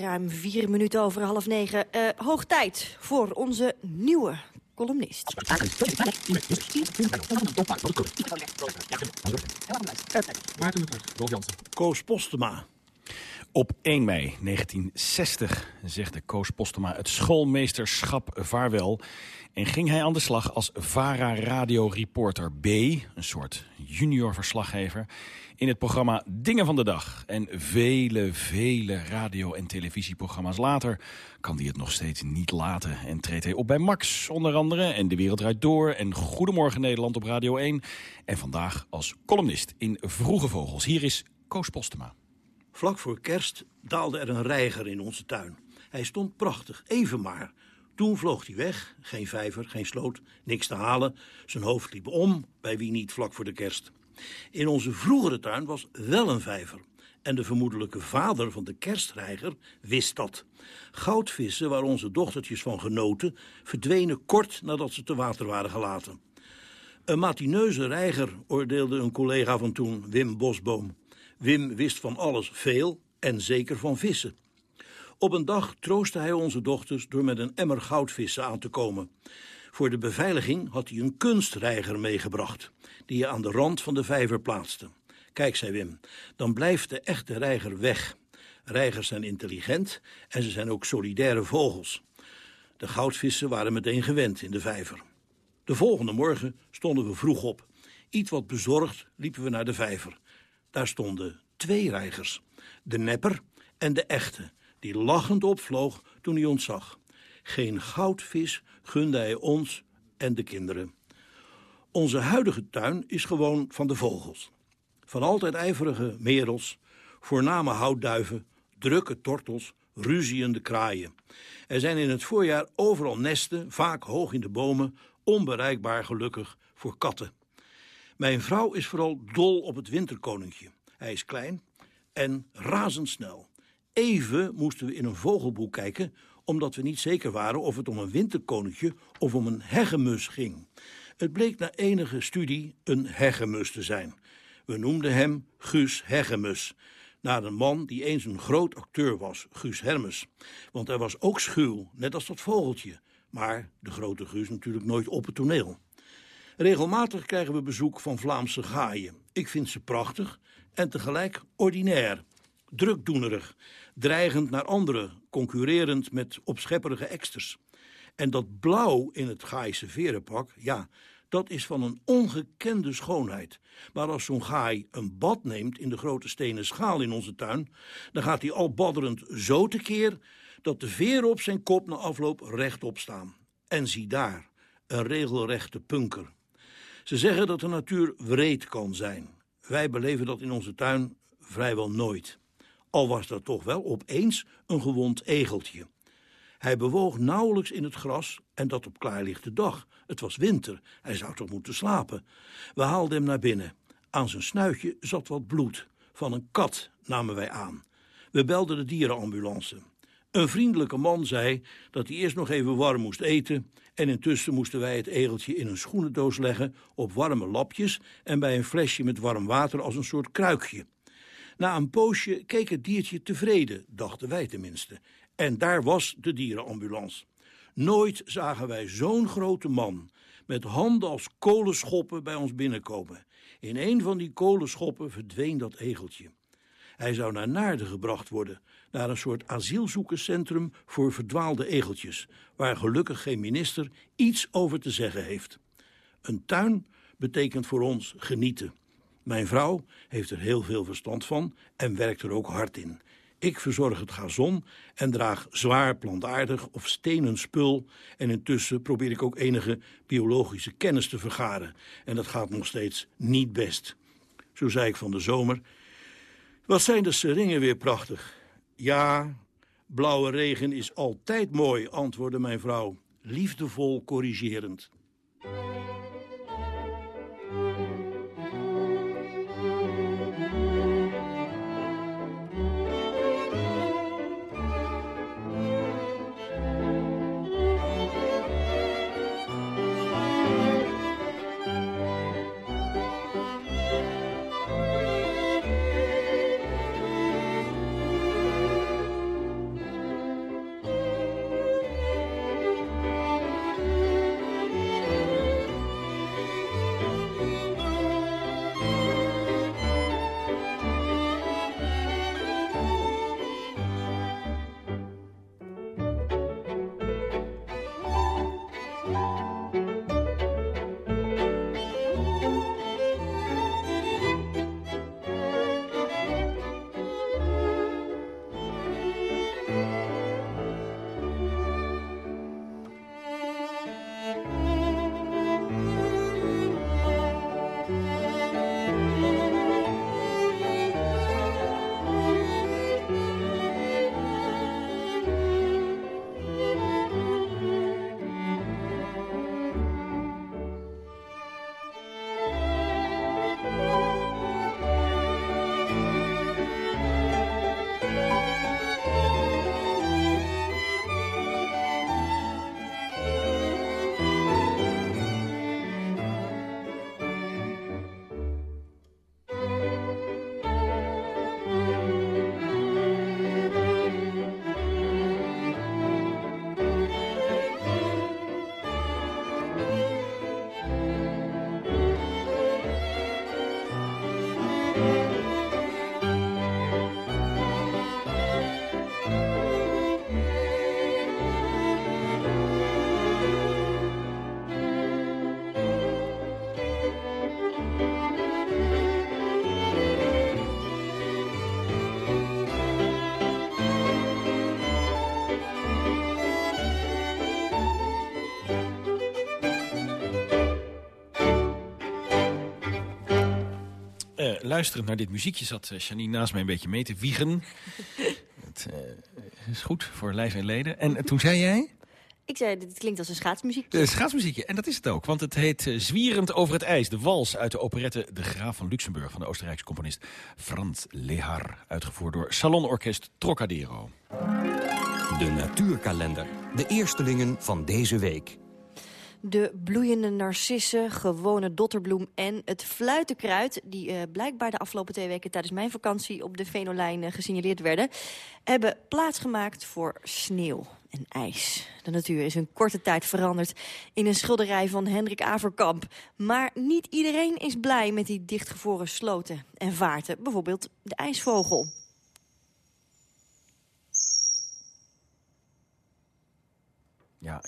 Ruim vier minuten over half negen. Uh, hoog tijd voor onze nieuwe columnist. Koos Postema. Op 1 mei 1960 zegde Koos Postema het schoolmeesterschap vaarwel... en ging hij aan de slag als VARA-radio-reporter B, een soort junior-verslaggever in het programma Dingen van de Dag. En vele, vele radio- en televisieprogramma's later kan hij het nog steeds niet laten. En treedt hij op bij Max onder andere en De Wereld Draait Door... en Goedemorgen Nederland op Radio 1. En vandaag als columnist in Vroege Vogels. Hier is Koos Postema. Vlak voor kerst daalde er een reiger in onze tuin. Hij stond prachtig, even maar... Toen vloog hij weg, geen vijver, geen sloot, niks te halen. Zijn hoofd liep om, bij wie niet vlak voor de kerst. In onze vroegere tuin was wel een vijver. En de vermoedelijke vader van de kerstreiger wist dat. Goudvissen, waar onze dochtertjes van genoten, verdwenen kort nadat ze te water waren gelaten. Een matineuze reiger, oordeelde een collega van toen, Wim Bosboom. Wim wist van alles veel en zeker van vissen. Op een dag troostte hij onze dochters door met een emmer goudvissen aan te komen. Voor de beveiliging had hij een kunstreiger meegebracht, die je aan de rand van de vijver plaatste. Kijk, zei Wim, dan blijft de echte reiger weg. Reigers zijn intelligent en ze zijn ook solidaire vogels. De goudvissen waren meteen gewend in de vijver. De volgende morgen stonden we vroeg op. Iets wat bezorgd liepen we naar de vijver. Daar stonden twee reigers, de nepper en de echte, die lachend opvloog toen hij ons zag. Geen goudvis gunde hij ons en de kinderen. Onze huidige tuin is gewoon van de vogels. Van altijd ijverige merels, voorname houtduiven, drukke tortels, ruziende kraaien. Er zijn in het voorjaar overal nesten, vaak hoog in de bomen, onbereikbaar gelukkig voor katten. Mijn vrouw is vooral dol op het winterkoninkje. Hij is klein en razendsnel. Even moesten we in een vogelboek kijken omdat we niet zeker waren of het om een winterkoninkje of om een hegemus ging. Het bleek na enige studie een hegemus te zijn. We noemden hem Guus Hegemus, naar een man die eens een groot acteur was, Guus Hermes. Want hij was ook schuw, net als dat vogeltje. Maar de grote Guus natuurlijk nooit op het toneel. Regelmatig krijgen we bezoek van Vlaamse gaaien. Ik vind ze prachtig en tegelijk ordinair, drukdoenerig, dreigend naar anderen, concurrerend met opschepperige eksters. En dat blauw in het Gaaise verenpak, ja, dat is van een ongekende schoonheid. Maar als zo'n gaai een bad neemt in de grote stenen schaal in onze tuin, dan gaat hij al badderend zo tekeer dat de veren op zijn kop na afloop rechtop staan. En zie daar, een regelrechte punker. Ze zeggen dat de natuur wreed kan zijn. Wij beleven dat in onze tuin vrijwel nooit. Al was dat toch wel opeens een gewond egeltje. Hij bewoog nauwelijks in het gras en dat op klaarlichte dag. Het was winter, hij zou toch moeten slapen. We haalden hem naar binnen. Aan zijn snuitje zat wat bloed. Van een kat namen wij aan. We belden de dierenambulance. Een vriendelijke man zei dat hij eerst nog even warm moest eten en intussen moesten wij het egeltje in een schoenendoos leggen op warme lapjes en bij een flesje met warm water als een soort kruikje. Na een poosje keek het diertje tevreden, dachten wij tenminste. En daar was de dierenambulance. Nooit zagen wij zo'n grote man met handen als kolenschoppen bij ons binnenkomen. In een van die kolenschoppen verdween dat egeltje. Hij zou naar Naarden gebracht worden, naar een soort asielzoekerscentrum voor verdwaalde egeltjes, waar gelukkig geen minister iets over te zeggen heeft. Een tuin betekent voor ons genieten. Mijn vrouw heeft er heel veel verstand van en werkt er ook hard in. Ik verzorg het gazon en draag zwaar plantaardig of stenen spul. En intussen probeer ik ook enige biologische kennis te vergaren. En dat gaat nog steeds niet best. Zo zei ik van de zomer. Wat zijn de seringen weer prachtig. Ja, blauwe regen is altijd mooi, antwoordde mijn vrouw, liefdevol corrigerend. Uh, luisterend naar dit muziekje zat uh, Janine naast mij een beetje mee te wiegen. Het uh, is goed voor lijf en leden. En toen zei jij? Ik zei, dit klinkt als een schaatsmuziekje. Een schaatsmuziekje, en dat is het ook. Want het heet Zwierend over het ijs. De wals uit de operette De Graaf van Luxemburg... van de Oostenrijkse componist Frans Lehar. Uitgevoerd door Salonorkest Trocadero. De natuurkalender. De eerstelingen van deze week. De bloeiende narcissen, gewone dotterbloem en het fluitenkruid... die uh, blijkbaar de afgelopen twee weken tijdens mijn vakantie op de Venolijn uh, gesignaleerd werden... hebben plaatsgemaakt voor sneeuw en ijs. De natuur is in korte tijd veranderd in een schilderij van Hendrik Averkamp. Maar niet iedereen is blij met die dichtgevroren sloten en vaarten. Bijvoorbeeld de ijsvogel. Ja,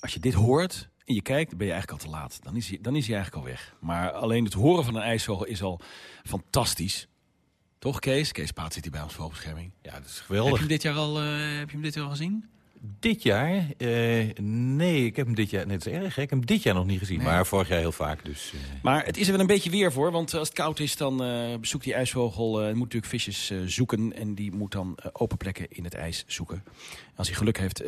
als je dit hoort en je kijkt, dan ben je eigenlijk al te laat. Dan is, hij, dan is hij eigenlijk al weg. Maar alleen het horen van een ijsvogel is al fantastisch. Toch, Kees? Kees Paat zit hier bij ons vogelbescherming. Ja, dat is geweldig. Heb je hem dit jaar al, uh, heb je hem dit jaar al gezien? Dit jaar? Uh, nee, ik heb hem dit jaar... net is erg, hè? ik heb hem dit jaar nog niet gezien. Nee. Maar vorig jaar heel vaak, dus... Uh... Maar het is er wel een beetje weer voor. Want als het koud is, dan uh, bezoekt die ijsvogel... moet natuurlijk visjes zoeken. En die moet dan open plekken in het ijs zoeken. Als hij geluk heeft,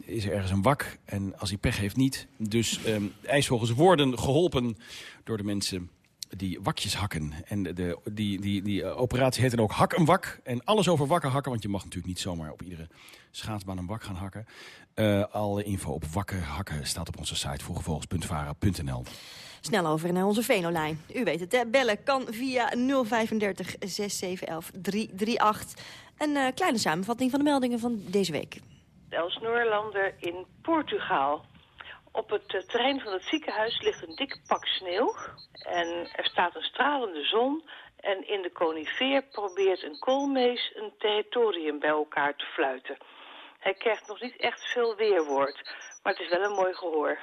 is er ergens een wak. En als hij pech heeft, niet. Dus ijsvogels worden geholpen door de mensen die wakjes hakken. En de, de, die, die, die operatie heet dan ook hak een wak. En alles over wakken hakken, want je mag natuurlijk niet zomaar op iedere schaatsbaan een wak gaan hakken. Uh, alle info op wakken hakken staat op onze site vroegevogels.vara.nl. Snel over naar onze Venolijn. U weet het, hè? bellen kan via 035 6711 338. Een uh, kleine samenvatting van de meldingen van deze week. Els Noorlander in Portugal. Op het uh, terrein van het ziekenhuis ligt een dik pak sneeuw. En er staat een stralende zon. En in de conifeer probeert een koolmees een territorium bij elkaar te fluiten. Hij krijgt nog niet echt veel weerwoord, maar het is wel een mooi gehoor.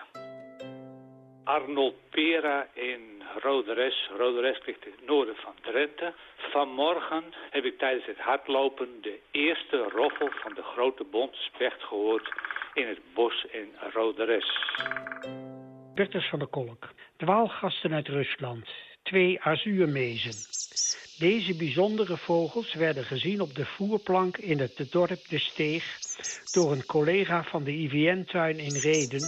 Arnold Pera in Roderes. Roderes ligt in het noorden van Drenthe. Vanmorgen heb ik tijdens het hardlopen de eerste roffel van de grote bontspecht gehoord in het bos in Roderes. Bertus van der Kolk. Dwaalgasten uit Rusland. Twee azuurmezen. Deze bijzondere vogels werden gezien op de voerplank in het dorp De Steeg... door een collega van de IVN-tuin in Reden.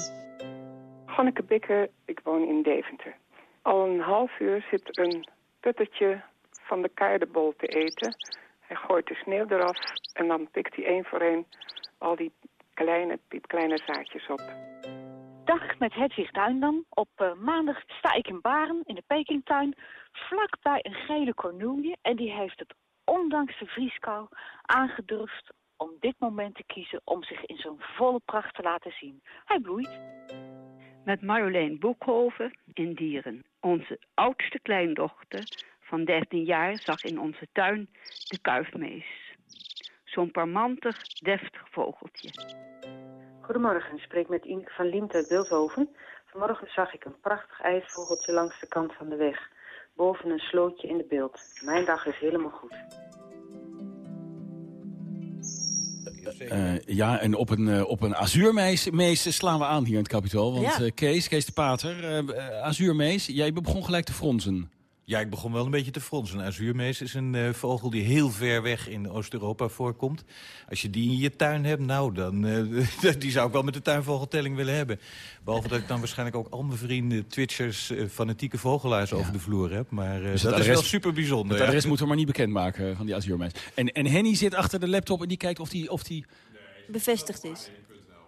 Ganneke Bikker, ik woon in Deventer. Al een half uur zit een puttertje van de kaardebol te eten. Hij gooit de sneeuw eraf en dan pikt hij één voor één al die kleine, piepkleine zaadjes op. Dag met Hedwig Duindam. Op uh, maandag sta ik in Baren in de Pekingtuin vlakbij een gele cornoelie. En die heeft het ondanks de vrieskou aangedurfd om dit moment te kiezen om zich in zo'n volle pracht te laten zien. Hij bloeit. Met Marjolein Boekhoven in Dieren. Onze oudste kleindochter van 13 jaar zag in onze tuin de kuifmees. Zo'n parmantig, deftig vogeltje. Goedemorgen, ik spreek met Ineke van Liemt uit Beeldhoven. Vanmorgen zag ik een prachtig ijsvogeltje langs de kant van de weg. Boven een slootje in de beeld. Mijn dag is helemaal goed. Uh, ja, en op een, uh, op een azuurmees slaan we aan hier in het kapitool. Want ja. uh, Kees, Kees de Pater, azuurmees, jij begon gelijk te fronsen. Ja, ik begon wel een beetje te fronsen. Een azuurmees is een uh, vogel die heel ver weg in Oost-Europa voorkomt. Als je die in je tuin hebt, nou, dan uh, die zou ik wel met de tuinvogeltelling willen hebben. Behalve dat ik dan waarschijnlijk ook al mijn vrienden, twitchers, uh, fanatieke vogelaars ja. over de vloer heb. Maar dus dat adres, is wel super bijzonder. Adres ja. moeten we maar niet bekendmaken van die azuurmees. En, en Henny zit achter de laptop en die kijkt of die... Of die... Bevestigd is.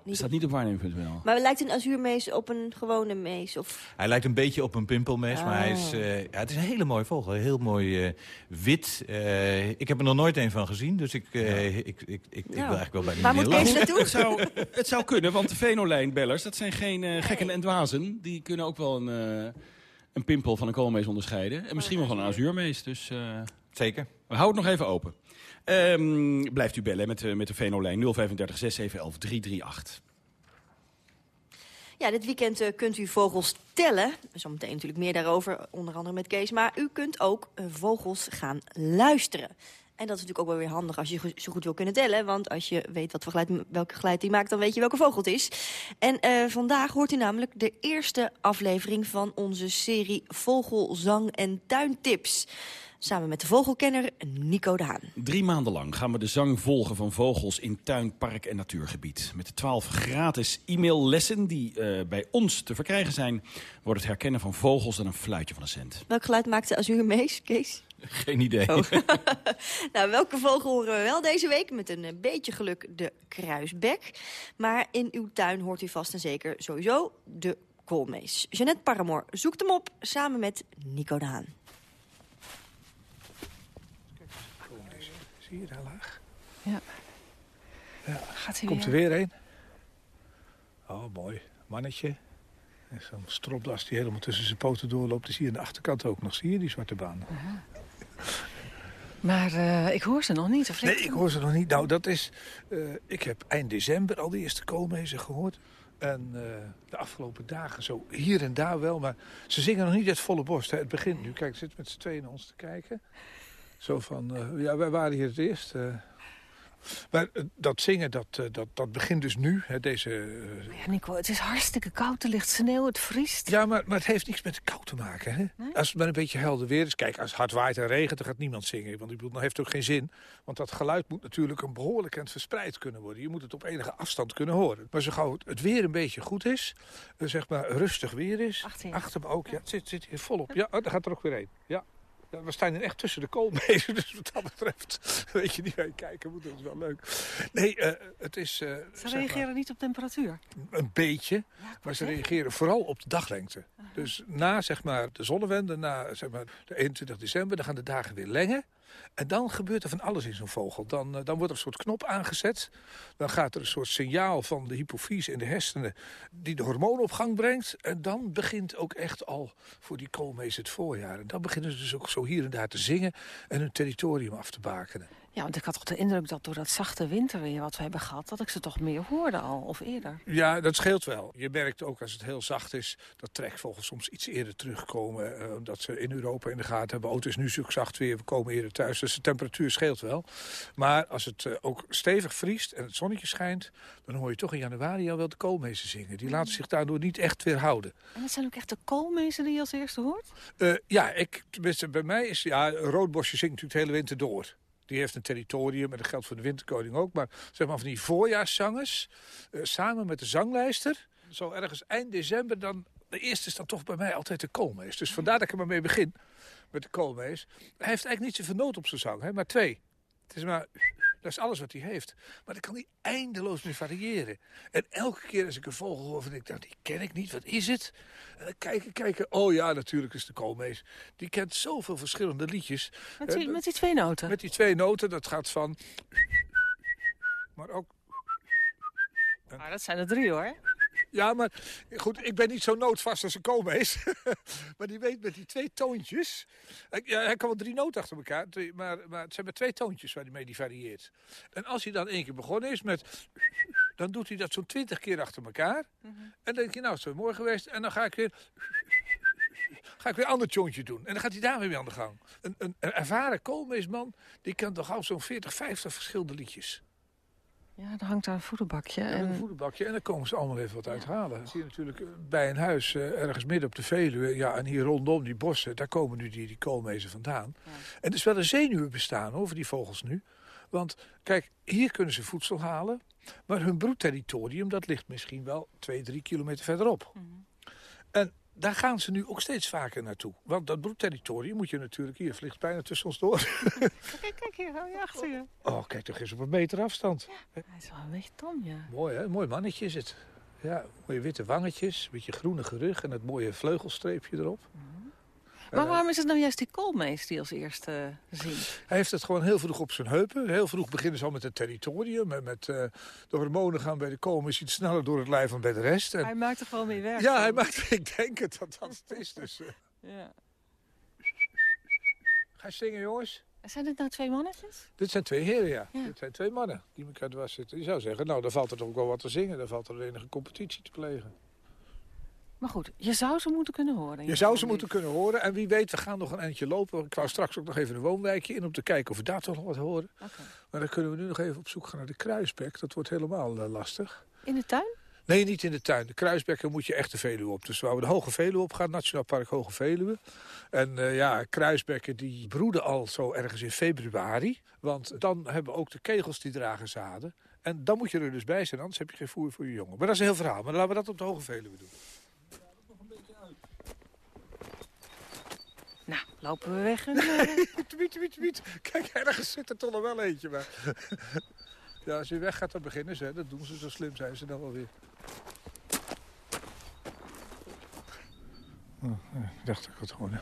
Het staat niet op waarneming.nl. Maar lijkt een azuurmees op een gewone mees? Of... Hij lijkt een beetje op een pimpelmees, oh. maar hij is, uh, ja, het is een hele mooie vogel. Heel mooi uh, wit. Uh, ik heb er nog nooit een van gezien, dus ik, ja. ik, ik, ik, ik, wil eigenlijk wel bij Waar moet Kees naartoe? Het zou, het zou kunnen, want de fenolijnbellers, dat zijn geen gekken en dwazen. Die kunnen ook wel een, een pimpel van een koolmees onderscheiden. En misschien wel van een azuurmees. Dus, Zeker. We houden het nog even open. Um, blijft u bellen met, uh, met de Venolijn 035 6711 338. Ja, dit weekend uh, kunt u vogels tellen. Zometeen natuurlijk meer daarover, onder andere met Kees. Maar u kunt ook uh, vogels gaan luisteren. En dat is natuurlijk ook wel weer handig als je zo goed wil kunnen tellen. Want als je weet wat voor geluid, welke geluid die maakt, dan weet je welke vogel het is. En vandaag hoort u namelijk de eerste aflevering van onze serie Vogelzang en Tuintips. Samen met de vogelkenner Nico de Haan. Drie maanden lang gaan we de zang volgen van vogels in tuin, park en natuurgebied. Met de twaalf gratis e-maillessen die uh, bij ons te verkrijgen zijn... wordt het herkennen van vogels dan een fluitje van een cent. Welk geluid maakt de azuurmees, Kees? Geen idee. Oh. nou, welke vogel horen we wel deze week? Met een beetje geluk de kruisbek. Maar in uw tuin hoort u vast en zeker sowieso de koolmees. Jeannette Paramoor zoekt hem op samen met Nico Daan. Zie je daar laag? Ja. Ja. Gaat hij Komt er weer? een. Oh, mooi. Mannetje. En zo'n stropdas die helemaal tussen zijn poten doorloopt. Die zie je aan de achterkant ook nog. Zie je die zwarte baan? Maar eh, ik hoor ze nog niet, of Nee, ik hoor ze nog niet. Nou, dat is... eh, ik heb eind december al de eerste koolmezen gehoord. En eh, de afgelopen dagen zo hier en daar wel. Maar ze zingen nog niet uit volle borst. Hè. Het begint nu. Kijk, ze zitten met z'n tweeën naar ons te kijken. Zo van, eh, ja, wij waren hier het eerst. eh. maar eh, dat zingen, dat, dat, dat begint dus nu. Hè, deze, Ja, Nico, het is hartstikke koud. Er ligt sneeuw, het vriest. ja, maar, maar het heeft niks met de kou te maken. Hè? Als het maar een beetje helder weer is. Kijk, als het hard waait en regent, dan gaat niemand zingen. Want ik bedoel, dan heeft ook geen zin. Want dat geluid moet natuurlijk een behoorlijk en verspreid kunnen worden. Je moet het op enige afstand kunnen horen. Maar zo gauw het weer een beetje goed is, zeg maar rustig weer is. Achter, me ook, ja. Het zit, zit hier volop. Ja, oh, daar gaat er ook weer een. Ja. Ja, we staan hier echt tussen de koolmezen, dus wat dat betreft weet je niet waar je kijken moet. Dat is wel leuk. Nee, eh, het is... eh, Ze maar- reageren niet op temperatuur. een beetje, maar ze reageren vooral op de daglengte. Dus na zeg maar, de zonnewende, na zeg maar, de 21 december, dan gaan de dagen weer lengen. En dan gebeurt er van alles in zo'n vogel. Dan, eh, dan wordt er een soort knop aangezet. Dan gaat er een soort signaal van de hypofyse in de hersenen... die de hormonen op gang brengt. En dan begint ook echt al voor die koolmees het voorjaar. En dan beginnen ze dus ook zo hier en daar te zingen... en hun territorium af te bakenen. Ja, want ik had toch de indruk dat door dat zachte winterweer wat we hebben gehad... dat ik ze toch meer hoorde al, of eerder. Ja, dat scheelt wel. Je merkt ook als het heel zacht is... dat trekvogels soms iets eerder terugkomen. eh, omdat ze in Europa in de gaten hebben... oh, het is nu zo zacht weer, we komen eerder thuis. Dus de temperatuur scheelt wel. Maar als het eh, ook stevig vriest en het zonnetje schijnt... dan hoor je toch in januari al wel de koolmezen zingen. Die laten zich daardoor niet echt weerhouden. En dat zijn ook echt de koolmezen die je als eerste hoort? Eh, ja, ik, tenminste, bij mij is... Ja, Roodbosje zingt natuurlijk de hele winter door. Die heeft een territorium en dat geldt voor de winterkoning ook. Maar zeg maar van die voorjaarszangers, eh, samen met de zanglijster... zo ergens eind december, dan, de eerste is dan toch bij mij altijd de koolmees. Dus vandaar dat ik maar mee begin, met de koolmees. Hij heeft eigenlijk niet zoveel noot op zijn zang, hè, maar twee. Het is maar, dat is alles wat hij heeft. Maar dat kan hij eindeloos mee variëren. En elke keer als ik een vogel hoor, vind ik, nou, die ken ik niet, wat is het? En dan kijken, kijken, oh ja, natuurlijk is de koolmees. Die kent zoveel verschillende liedjes. Met die, Eh, met die twee noten? met die twee noten, dat gaat van... Maar ook... Ah, dat zijn er drie, hoor. Ja, maar goed, ik ben niet zo nootvast als een koolmees. maar die weet met die twee toontjes... Ja, hij kan wel drie noten achter elkaar, maar, maar het zijn maar twee toontjes waar hij mee die varieert. En als hij dan één keer begonnen is met... Dan doet hij dat zo'n twintig keer achter elkaar. En dan denk je, nou, het is mooi geweest. En dan ga ik weer... Ga ik weer een ander toontje doen. En dan gaat hij daar weer mee aan de gang. Een, een, een ervaren koolmeesman, die kan toch al zo'n 40, 50 verschillende liedjes. Ja, dan hangt daar een voederbakje. En een En... voederbakje. En dan komen ze allemaal even wat uithalen. Dat zie je natuurlijk eh, bij een huis eh, ergens midden op de Veluwe. Ja, en hier rondom die bossen, daar komen nu die, die koolmezen vandaan. En er is wel een zenuwen bestaan over die vogels nu. Want kijk, hier kunnen ze voedsel halen. Maar hun broedterritorium, dat ligt misschien wel twee, drie kilometer verderop. En daar gaan ze nu ook steeds vaker naartoe. Want dat broedterritorium moet je natuurlijk... Hier vliegt bijna tussen ons door. Kijk, kijk hier, hou je achter je. Oh, kijk toch eens op een meter afstand. Hij is wel een beetje tam, ja. Mooi, hè? Mooi mannetje is het. Ja, mooie witte wangetjes, een beetje groenige rug en het mooie vleugelstreepje erop. Maar waarom is het nou juist die koolmees die als eerste zingt? Hij heeft het gewoon heel vroeg op zijn heupen. Heel vroeg beginnen ze al met het territorium. En met, eh, de hormonen gaan bij de koolmees iets sneller door het lijf dan bij de rest. En, Hij maakt er gewoon mee werk ja, hij maakt, ik denk het dat dat het is. Dus, eh. Ja. Ga je zingen, jongens? Zijn dit nou twee mannetjes? Dit zijn twee heren, ja. Ja. Dit zijn twee mannen die elkaar dwars zitten. Je zou zeggen, nou, dan valt er toch ook wel wat te zingen. Dan valt er enige competitie te plegen. Maar goed, je zou ze moeten kunnen horen. Je zou ze moeten kunnen horen. En wie weet, we gaan nog een eindje lopen. Ik wou straks ook nog even een woonwijkje in om te kijken of we daar toch nog wat horen. Maar dan kunnen we nu nog even op zoek gaan naar de kruisbek. Dat wordt helemaal eh, lastig. In de tuin? Nee, niet in de tuin. De kruisbekken moet je echt de Veluwe op. Dus waar we de Hoge Veluwe op gaan, Nationaal Park Hoge Veluwe. En eh, ja, kruisbekken die broeden al zo ergens in februari. Want dan hebben ook de kegels die dragen zaden. En dan moet je er dus bij zijn, anders heb je geen voer voor je jongen. Maar dat is een heel verhaal. Maar laten we dat op de Hoge Veluwe doen. Nou, lopen we weg en... eh, Twiet, twiet, twiet. Kijk, ergens zit er toch nog wel eentje bij. Ja, als je weg gaat, dan beginnen ze. hè. Dat doen ze zo slim, zijn ze dan wel weer. Oh, ik dacht dat ik het hoorde.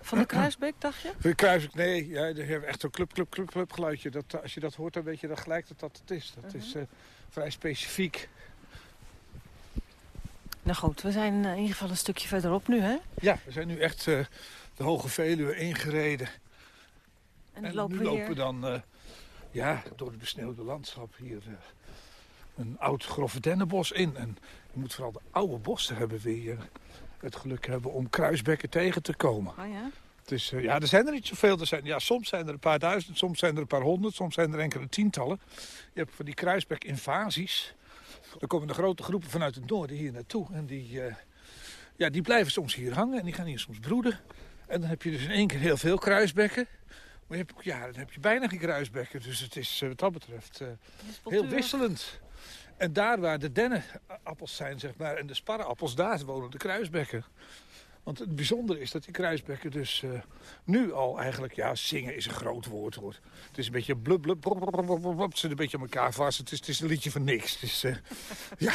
Van de kruisbeek, dacht je? De kruisbeek, nee. Ja, je hebt echt zo'n club, club, club, club geluidje. Dat, als je dat hoort, dan weet je dan gelijk dat dat het is. Dat is uh, vrij specifiek. Nou goed, we zijn in ieder geval een stukje verderop nu, hè? Ja, we zijn nu echt uh, de Hoge Veluwe ingereden. En, en lopen nu we lopen we dan uh, ja, door het besneeuwde landschap hier een oud grove dennenbos in. En je moet vooral de oude bossen hebben we hier het geluk hebben om kruisbekken tegen te komen. Oh ja? Dus uh, ja, er zijn er niet zoveel. Er zijn, ja, soms zijn er een paar duizend, soms zijn er een paar honderd, soms zijn er enkele tientallen. Je hebt van die kruisbek-invasies. Dan komen de grote groepen vanuit het noorden hier naartoe. En die, uh, ja, die blijven soms hier hangen en die gaan hier soms broeden. En dan heb je dus in één keer heel veel kruisbekken. Maar je hebt ja, dan heb je bijna geen kruisbekken. Dus het is uh, wat dat betreft heel wisselend. En daar waar de dennenappels zijn, zeg maar, en de sparrenappels, daar wonen de kruisbekken. Want het bijzondere is dat die kruisbekken dus uh, nu al eigenlijk... Ja, zingen is een groot woord, hoor. Het is een beetje blub, blub, blub, blub, een beetje aan elkaar vast. Het is, het is een liedje van niks. Dus, uh, ja.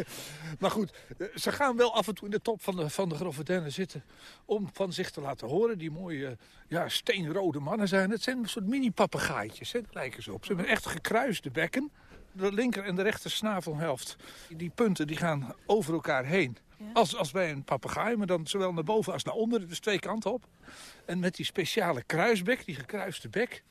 maar goed, uh, ze gaan wel af en toe in de top van de, van de grove zitten... om van zich te laten horen. Die mooie, ja, steenrode mannen zijn. Het zijn een soort mini-papegaaitjes. Daar lijken ze op. Ze hebben echt gekruiste bekken de linker en de rechter snavelhelft. Die punten die gaan over elkaar heen. Ja. Als, als bij een papegaai, maar dan zowel naar boven als naar onder. Dus twee kanten op. En met die speciale kruisbek, die gekruiste bek...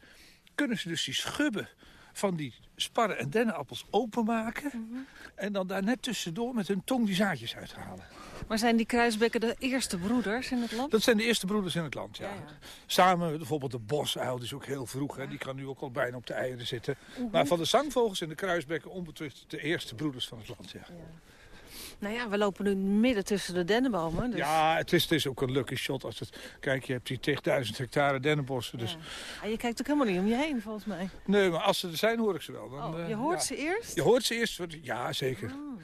kunnen ze dus die schubben van die sparren en dennenappels openmaken. Mm -hmm. En dan daar net tussendoor met hun tong die zaadjes uithalen. Maar zijn die kruisbekken de eerste broeders in het land? Dat zijn de eerste broeders in het land, ja. ja, ja. Samen bijvoorbeeld de bosuil, die is ook heel vroeg. Hè. Die kan nu ook al bijna op de eieren zitten. Maar van de zangvogels en de kruisbekken onbetwist de eerste broeders van het land, ja. Nou ja, we lopen nu midden tussen de dennenbomen. Dus... Ja, het is, het is ook een lucky shot. Als het, kijk, je hebt die 10.000 hectare dennenbossen. Dus... Ja. Ah, je kijkt ook helemaal niet om je heen, volgens mij. Nee, maar als ze er zijn, hoor ik ze wel. Dan, oh, je hoort uh, ze eerst? Je hoort ze eerst, ja, zeker. Oh.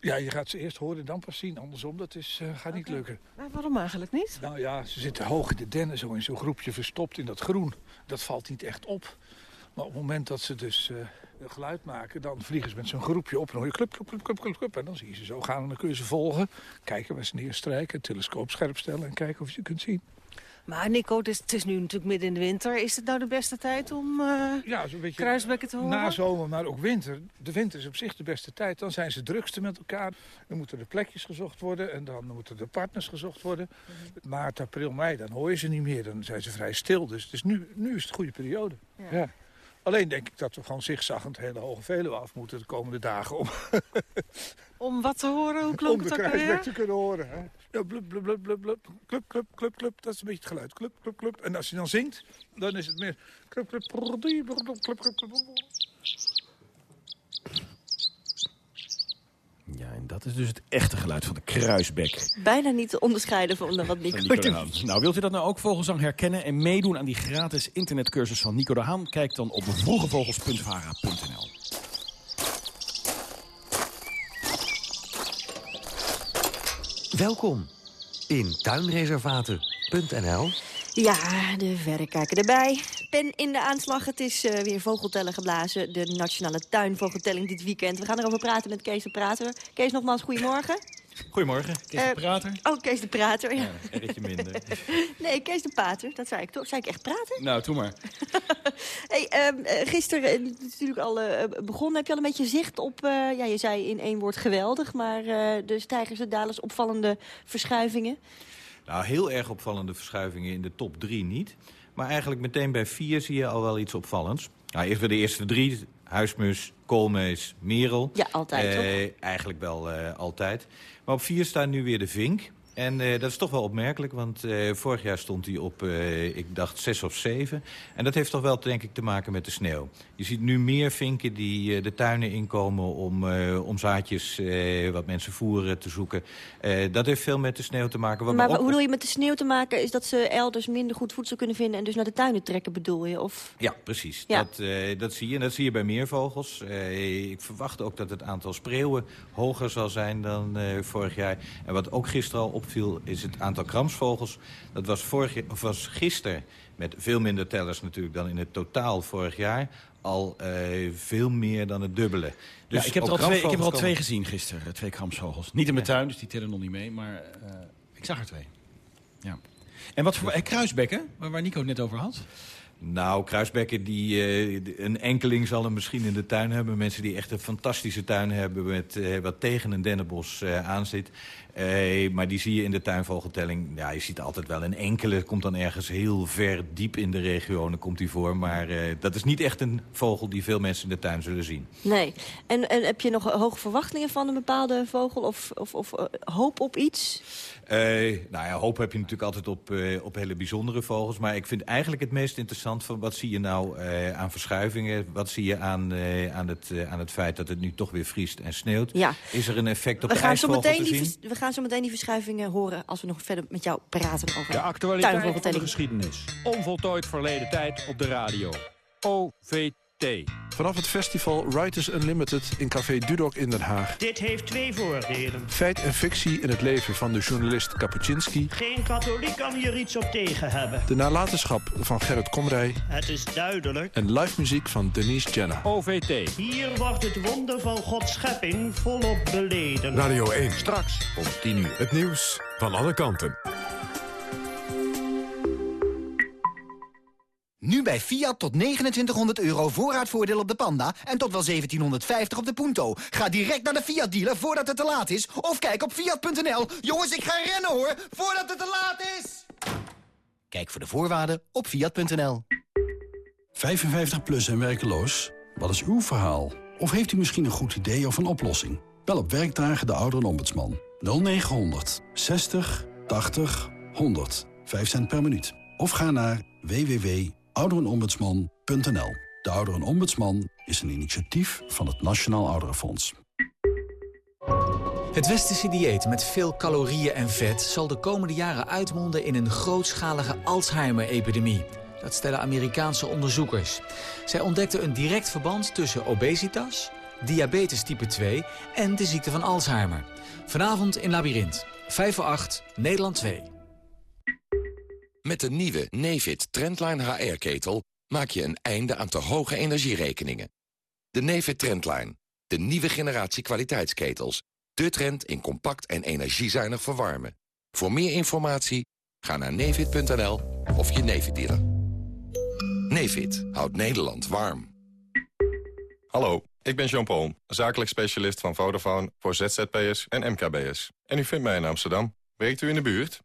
Ja, je gaat ze eerst horen, dan pas zien. Andersom, dat is, uh, gaat niet lukken. Maar waarom eigenlijk niet? Nou ja, ze zitten hoog in de dennen, zo in zo'n groepje verstopt in dat groen. Dat valt niet echt op. Maar op het moment dat ze dus uh, geluid maken, dan vliegen ze met zo'n groepje op. En hoor je klup, klup, klup, klup, klup, klup. En dan zie je ze zo gaan en dan kun je ze volgen. Kijken met ze neerstrijken, telescoop scherp stellen en kijken of je ze kunt zien. Maar Nico, het is, het is, nu natuurlijk midden in de winter. Is het nou de beste tijd om uh, ja, zo'n beetje kruisbekken te horen? Na zomer, maar ook winter. De winter is op zich de beste tijd. Dan zijn ze drukste met elkaar. Dan moeten de plekjes gezocht worden. En dan moeten de partners gezocht worden. -hmm. Maart, april, mei, dan hoor je ze niet meer. Dan zijn ze vrij stil. Dus, dus nu, nu is het een goede periode. Ja. ja. Alleen denk ik dat we gewoon zigzaggend hele hoge Veluwe af moeten de komende dagen. Om, om wat te horen? Hoe klonk het weer? Om de te kunnen horen. Hè? Ja, blub, blub, blub, blub, blub. Club, club, club, club. Dat is een beetje het geluid. Club, club, club. En als je dan zingt, dan is het meer... Club, club, club, club, club, club, club. Ja, en dat is dus het echte geluid van de kruisbek. Bijna niet te onderscheiden van wat Nico, Nico de Haan. Nou, wilt u dat nou ook Vogelzang herkennen en meedoen aan die gratis internetcursus van Nico de Haan? Kijk dan op vroegevogels.vara.nl. Welkom in tuinreservaten.nl. Ja, de verrekijker erbij. Pen in de aanslag. Het is uh, weer vogeltellen geblazen. De nationale tuinvogeltelling dit weekend. We gaan erover praten met Kees de Prater. Kees, nogmaals, goedemorgen. Goedemorgen, Kees de Prater. Uh, oh, Kees de Prater, ja. ja een minder. nee, Kees de Pater, dat zei ik toch. Zei ik echt praten? Nou, doe maar. hey, um, gisteren uh, natuurlijk al uh, begonnen. Heb je al een beetje zicht op... ja, je zei in één woord geweldig, maar de stijgers en dalers opvallende verschuivingen? Nou, heel erg opvallende verschuivingen in de top drie niet. Maar eigenlijk meteen bij vier zie je al wel iets opvallends. Nou, eerst bij de eerste drie. Huismus, koolmees, merel. Ja, altijd eh, Eigenlijk wel uh, altijd. Maar op vier staat nu weer de vink. En uh, dat is toch wel opmerkelijk, want uh, vorig jaar stond hij op, uh, ik dacht, zes of zeven. En dat heeft toch wel, denk ik, te maken met de sneeuw. Je ziet nu meer vinken die de tuinen inkomen om, om zaadjes, wat mensen voeren, te zoeken. dat heeft veel met de sneeuw te maken. Wat maar hoe bedoel je met de sneeuw te maken? Is dat ze elders minder goed voedsel kunnen vinden en dus naar de tuinen trekken, bedoel je? Of... Ja, precies. Ja. Dat, dat zie je. En dat zie je bij meer vogels. ik verwacht ook dat het aantal spreeuwen hoger zal zijn dan vorig jaar. En wat ook gisteren al op opviel is het aantal kramsvogels. Dat was, vorig, of was gisteren, met veel minder tellers natuurlijk dan in het totaal vorig jaar... al uh, veel meer dan het dubbele. Dus ja, ik heb er al twee, ik heb er al twee gezien gisteren, twee kramsvogels. Niet in mijn ja. tuin, dus die tellen nog niet mee, maar... Uh... Ik zag er twee. Ja. En wat voor... eh, kruisbekken, waar, waar Nico het net over had? Nou, kruisbekken, die, eh, een enkeling zal hem misschien in de tuin hebben. Mensen die echt een fantastische tuin hebben... Met, eh, wat tegen een dennenbos eh, aanzit. Eh, maar die zie je in de tuinvogeltelling. Ja, je ziet altijd wel een enkele. Komt dan ergens heel ver diep in de regionen komt die voor. Maar dat is niet echt een vogel die veel mensen in de tuin zullen zien. Nee. En, en heb je nog hoge verwachtingen van een bepaalde vogel? Of, of, of hoop op iets? Eh, nou ja, hoop heb je natuurlijk altijd op, eh, op hele bijzondere vogels. Maar ik vind eigenlijk het meest interessant van wat zie je nou eh, aan verschuivingen? Wat zie je aan, eh, aan, het, eh, aan het feit dat het nu toch weer vriest en sneeuwt? Ja. Is er een effect op We de gaan, zo ijsvogel meteen te die, zien? vers- we gaan zo meteen die verschuivingen horen... als we nog verder met jou praten over De actualiteit van de geschiedenis. Onvoltooid verleden tijd op de radio. OVT. Vanaf het festival Writers Unlimited in Café Dudok in Den Haag. Dit heeft twee voordelen. Feit en fictie in het leven van de journalist Kapuscinski. Geen katholiek kan hier iets op tegen hebben. De nalatenschap van Gerrit Komrij. Het is duidelijk. En live muziek van Denise Jenna. OVT. Hier wordt het wonder van Gods schepping volop beleden. Radio 1. Straks om 10 uur. Het nieuws van alle kanten. Nu bij Fiat tot 2900 euro voorraadvoordeel op de Panda en tot wel 1750 op de Punto. Ga direct naar de Fiat dealer voordat het te laat is of kijk op fiat.nl. Jongens, ik ga rennen hoor, voordat het te laat is. Kijk voor de voorwaarden op fiat.nl. 55 plus en werkeloos? Wat is uw verhaal? Of heeft u misschien een goed idee of een oplossing? Bel op werkdagen de ouderenombudsman. 0900 60 80 100. 5 cent per minuut. Of ga naar www.ouderenombudsman.nl. De Ouderenombudsman is een initiatief van het Nationaal Ouderenfonds. Het westerse dieet met veel calorieën en vet... zal de komende jaren uitmonden in een grootschalige Alzheimer-epidemie. Dat stellen Amerikaanse onderzoekers. Zij ontdekten een direct verband tussen obesitas, diabetes type 2... en de ziekte van Alzheimer. Vanavond in Labyrinth. 5 voor 8, Nederland 2. Met de nieuwe Nefit Trendline HR-ketel maak je een einde aan te hoge energierekeningen. De Nefit Trendline, de nieuwe generatie kwaliteitsketels. De trend in compact en energiezuinig verwarmen. Voor meer informatie ga naar nefit.nl of je Nefit dealer. Nefit houdt Nederland warm. Hallo, ik ben Jean-Paul, zakelijk specialist van Vodafone voor ZZP'ers en MKB'ers. En u vindt mij in Amsterdam. Werkt u in de buurt?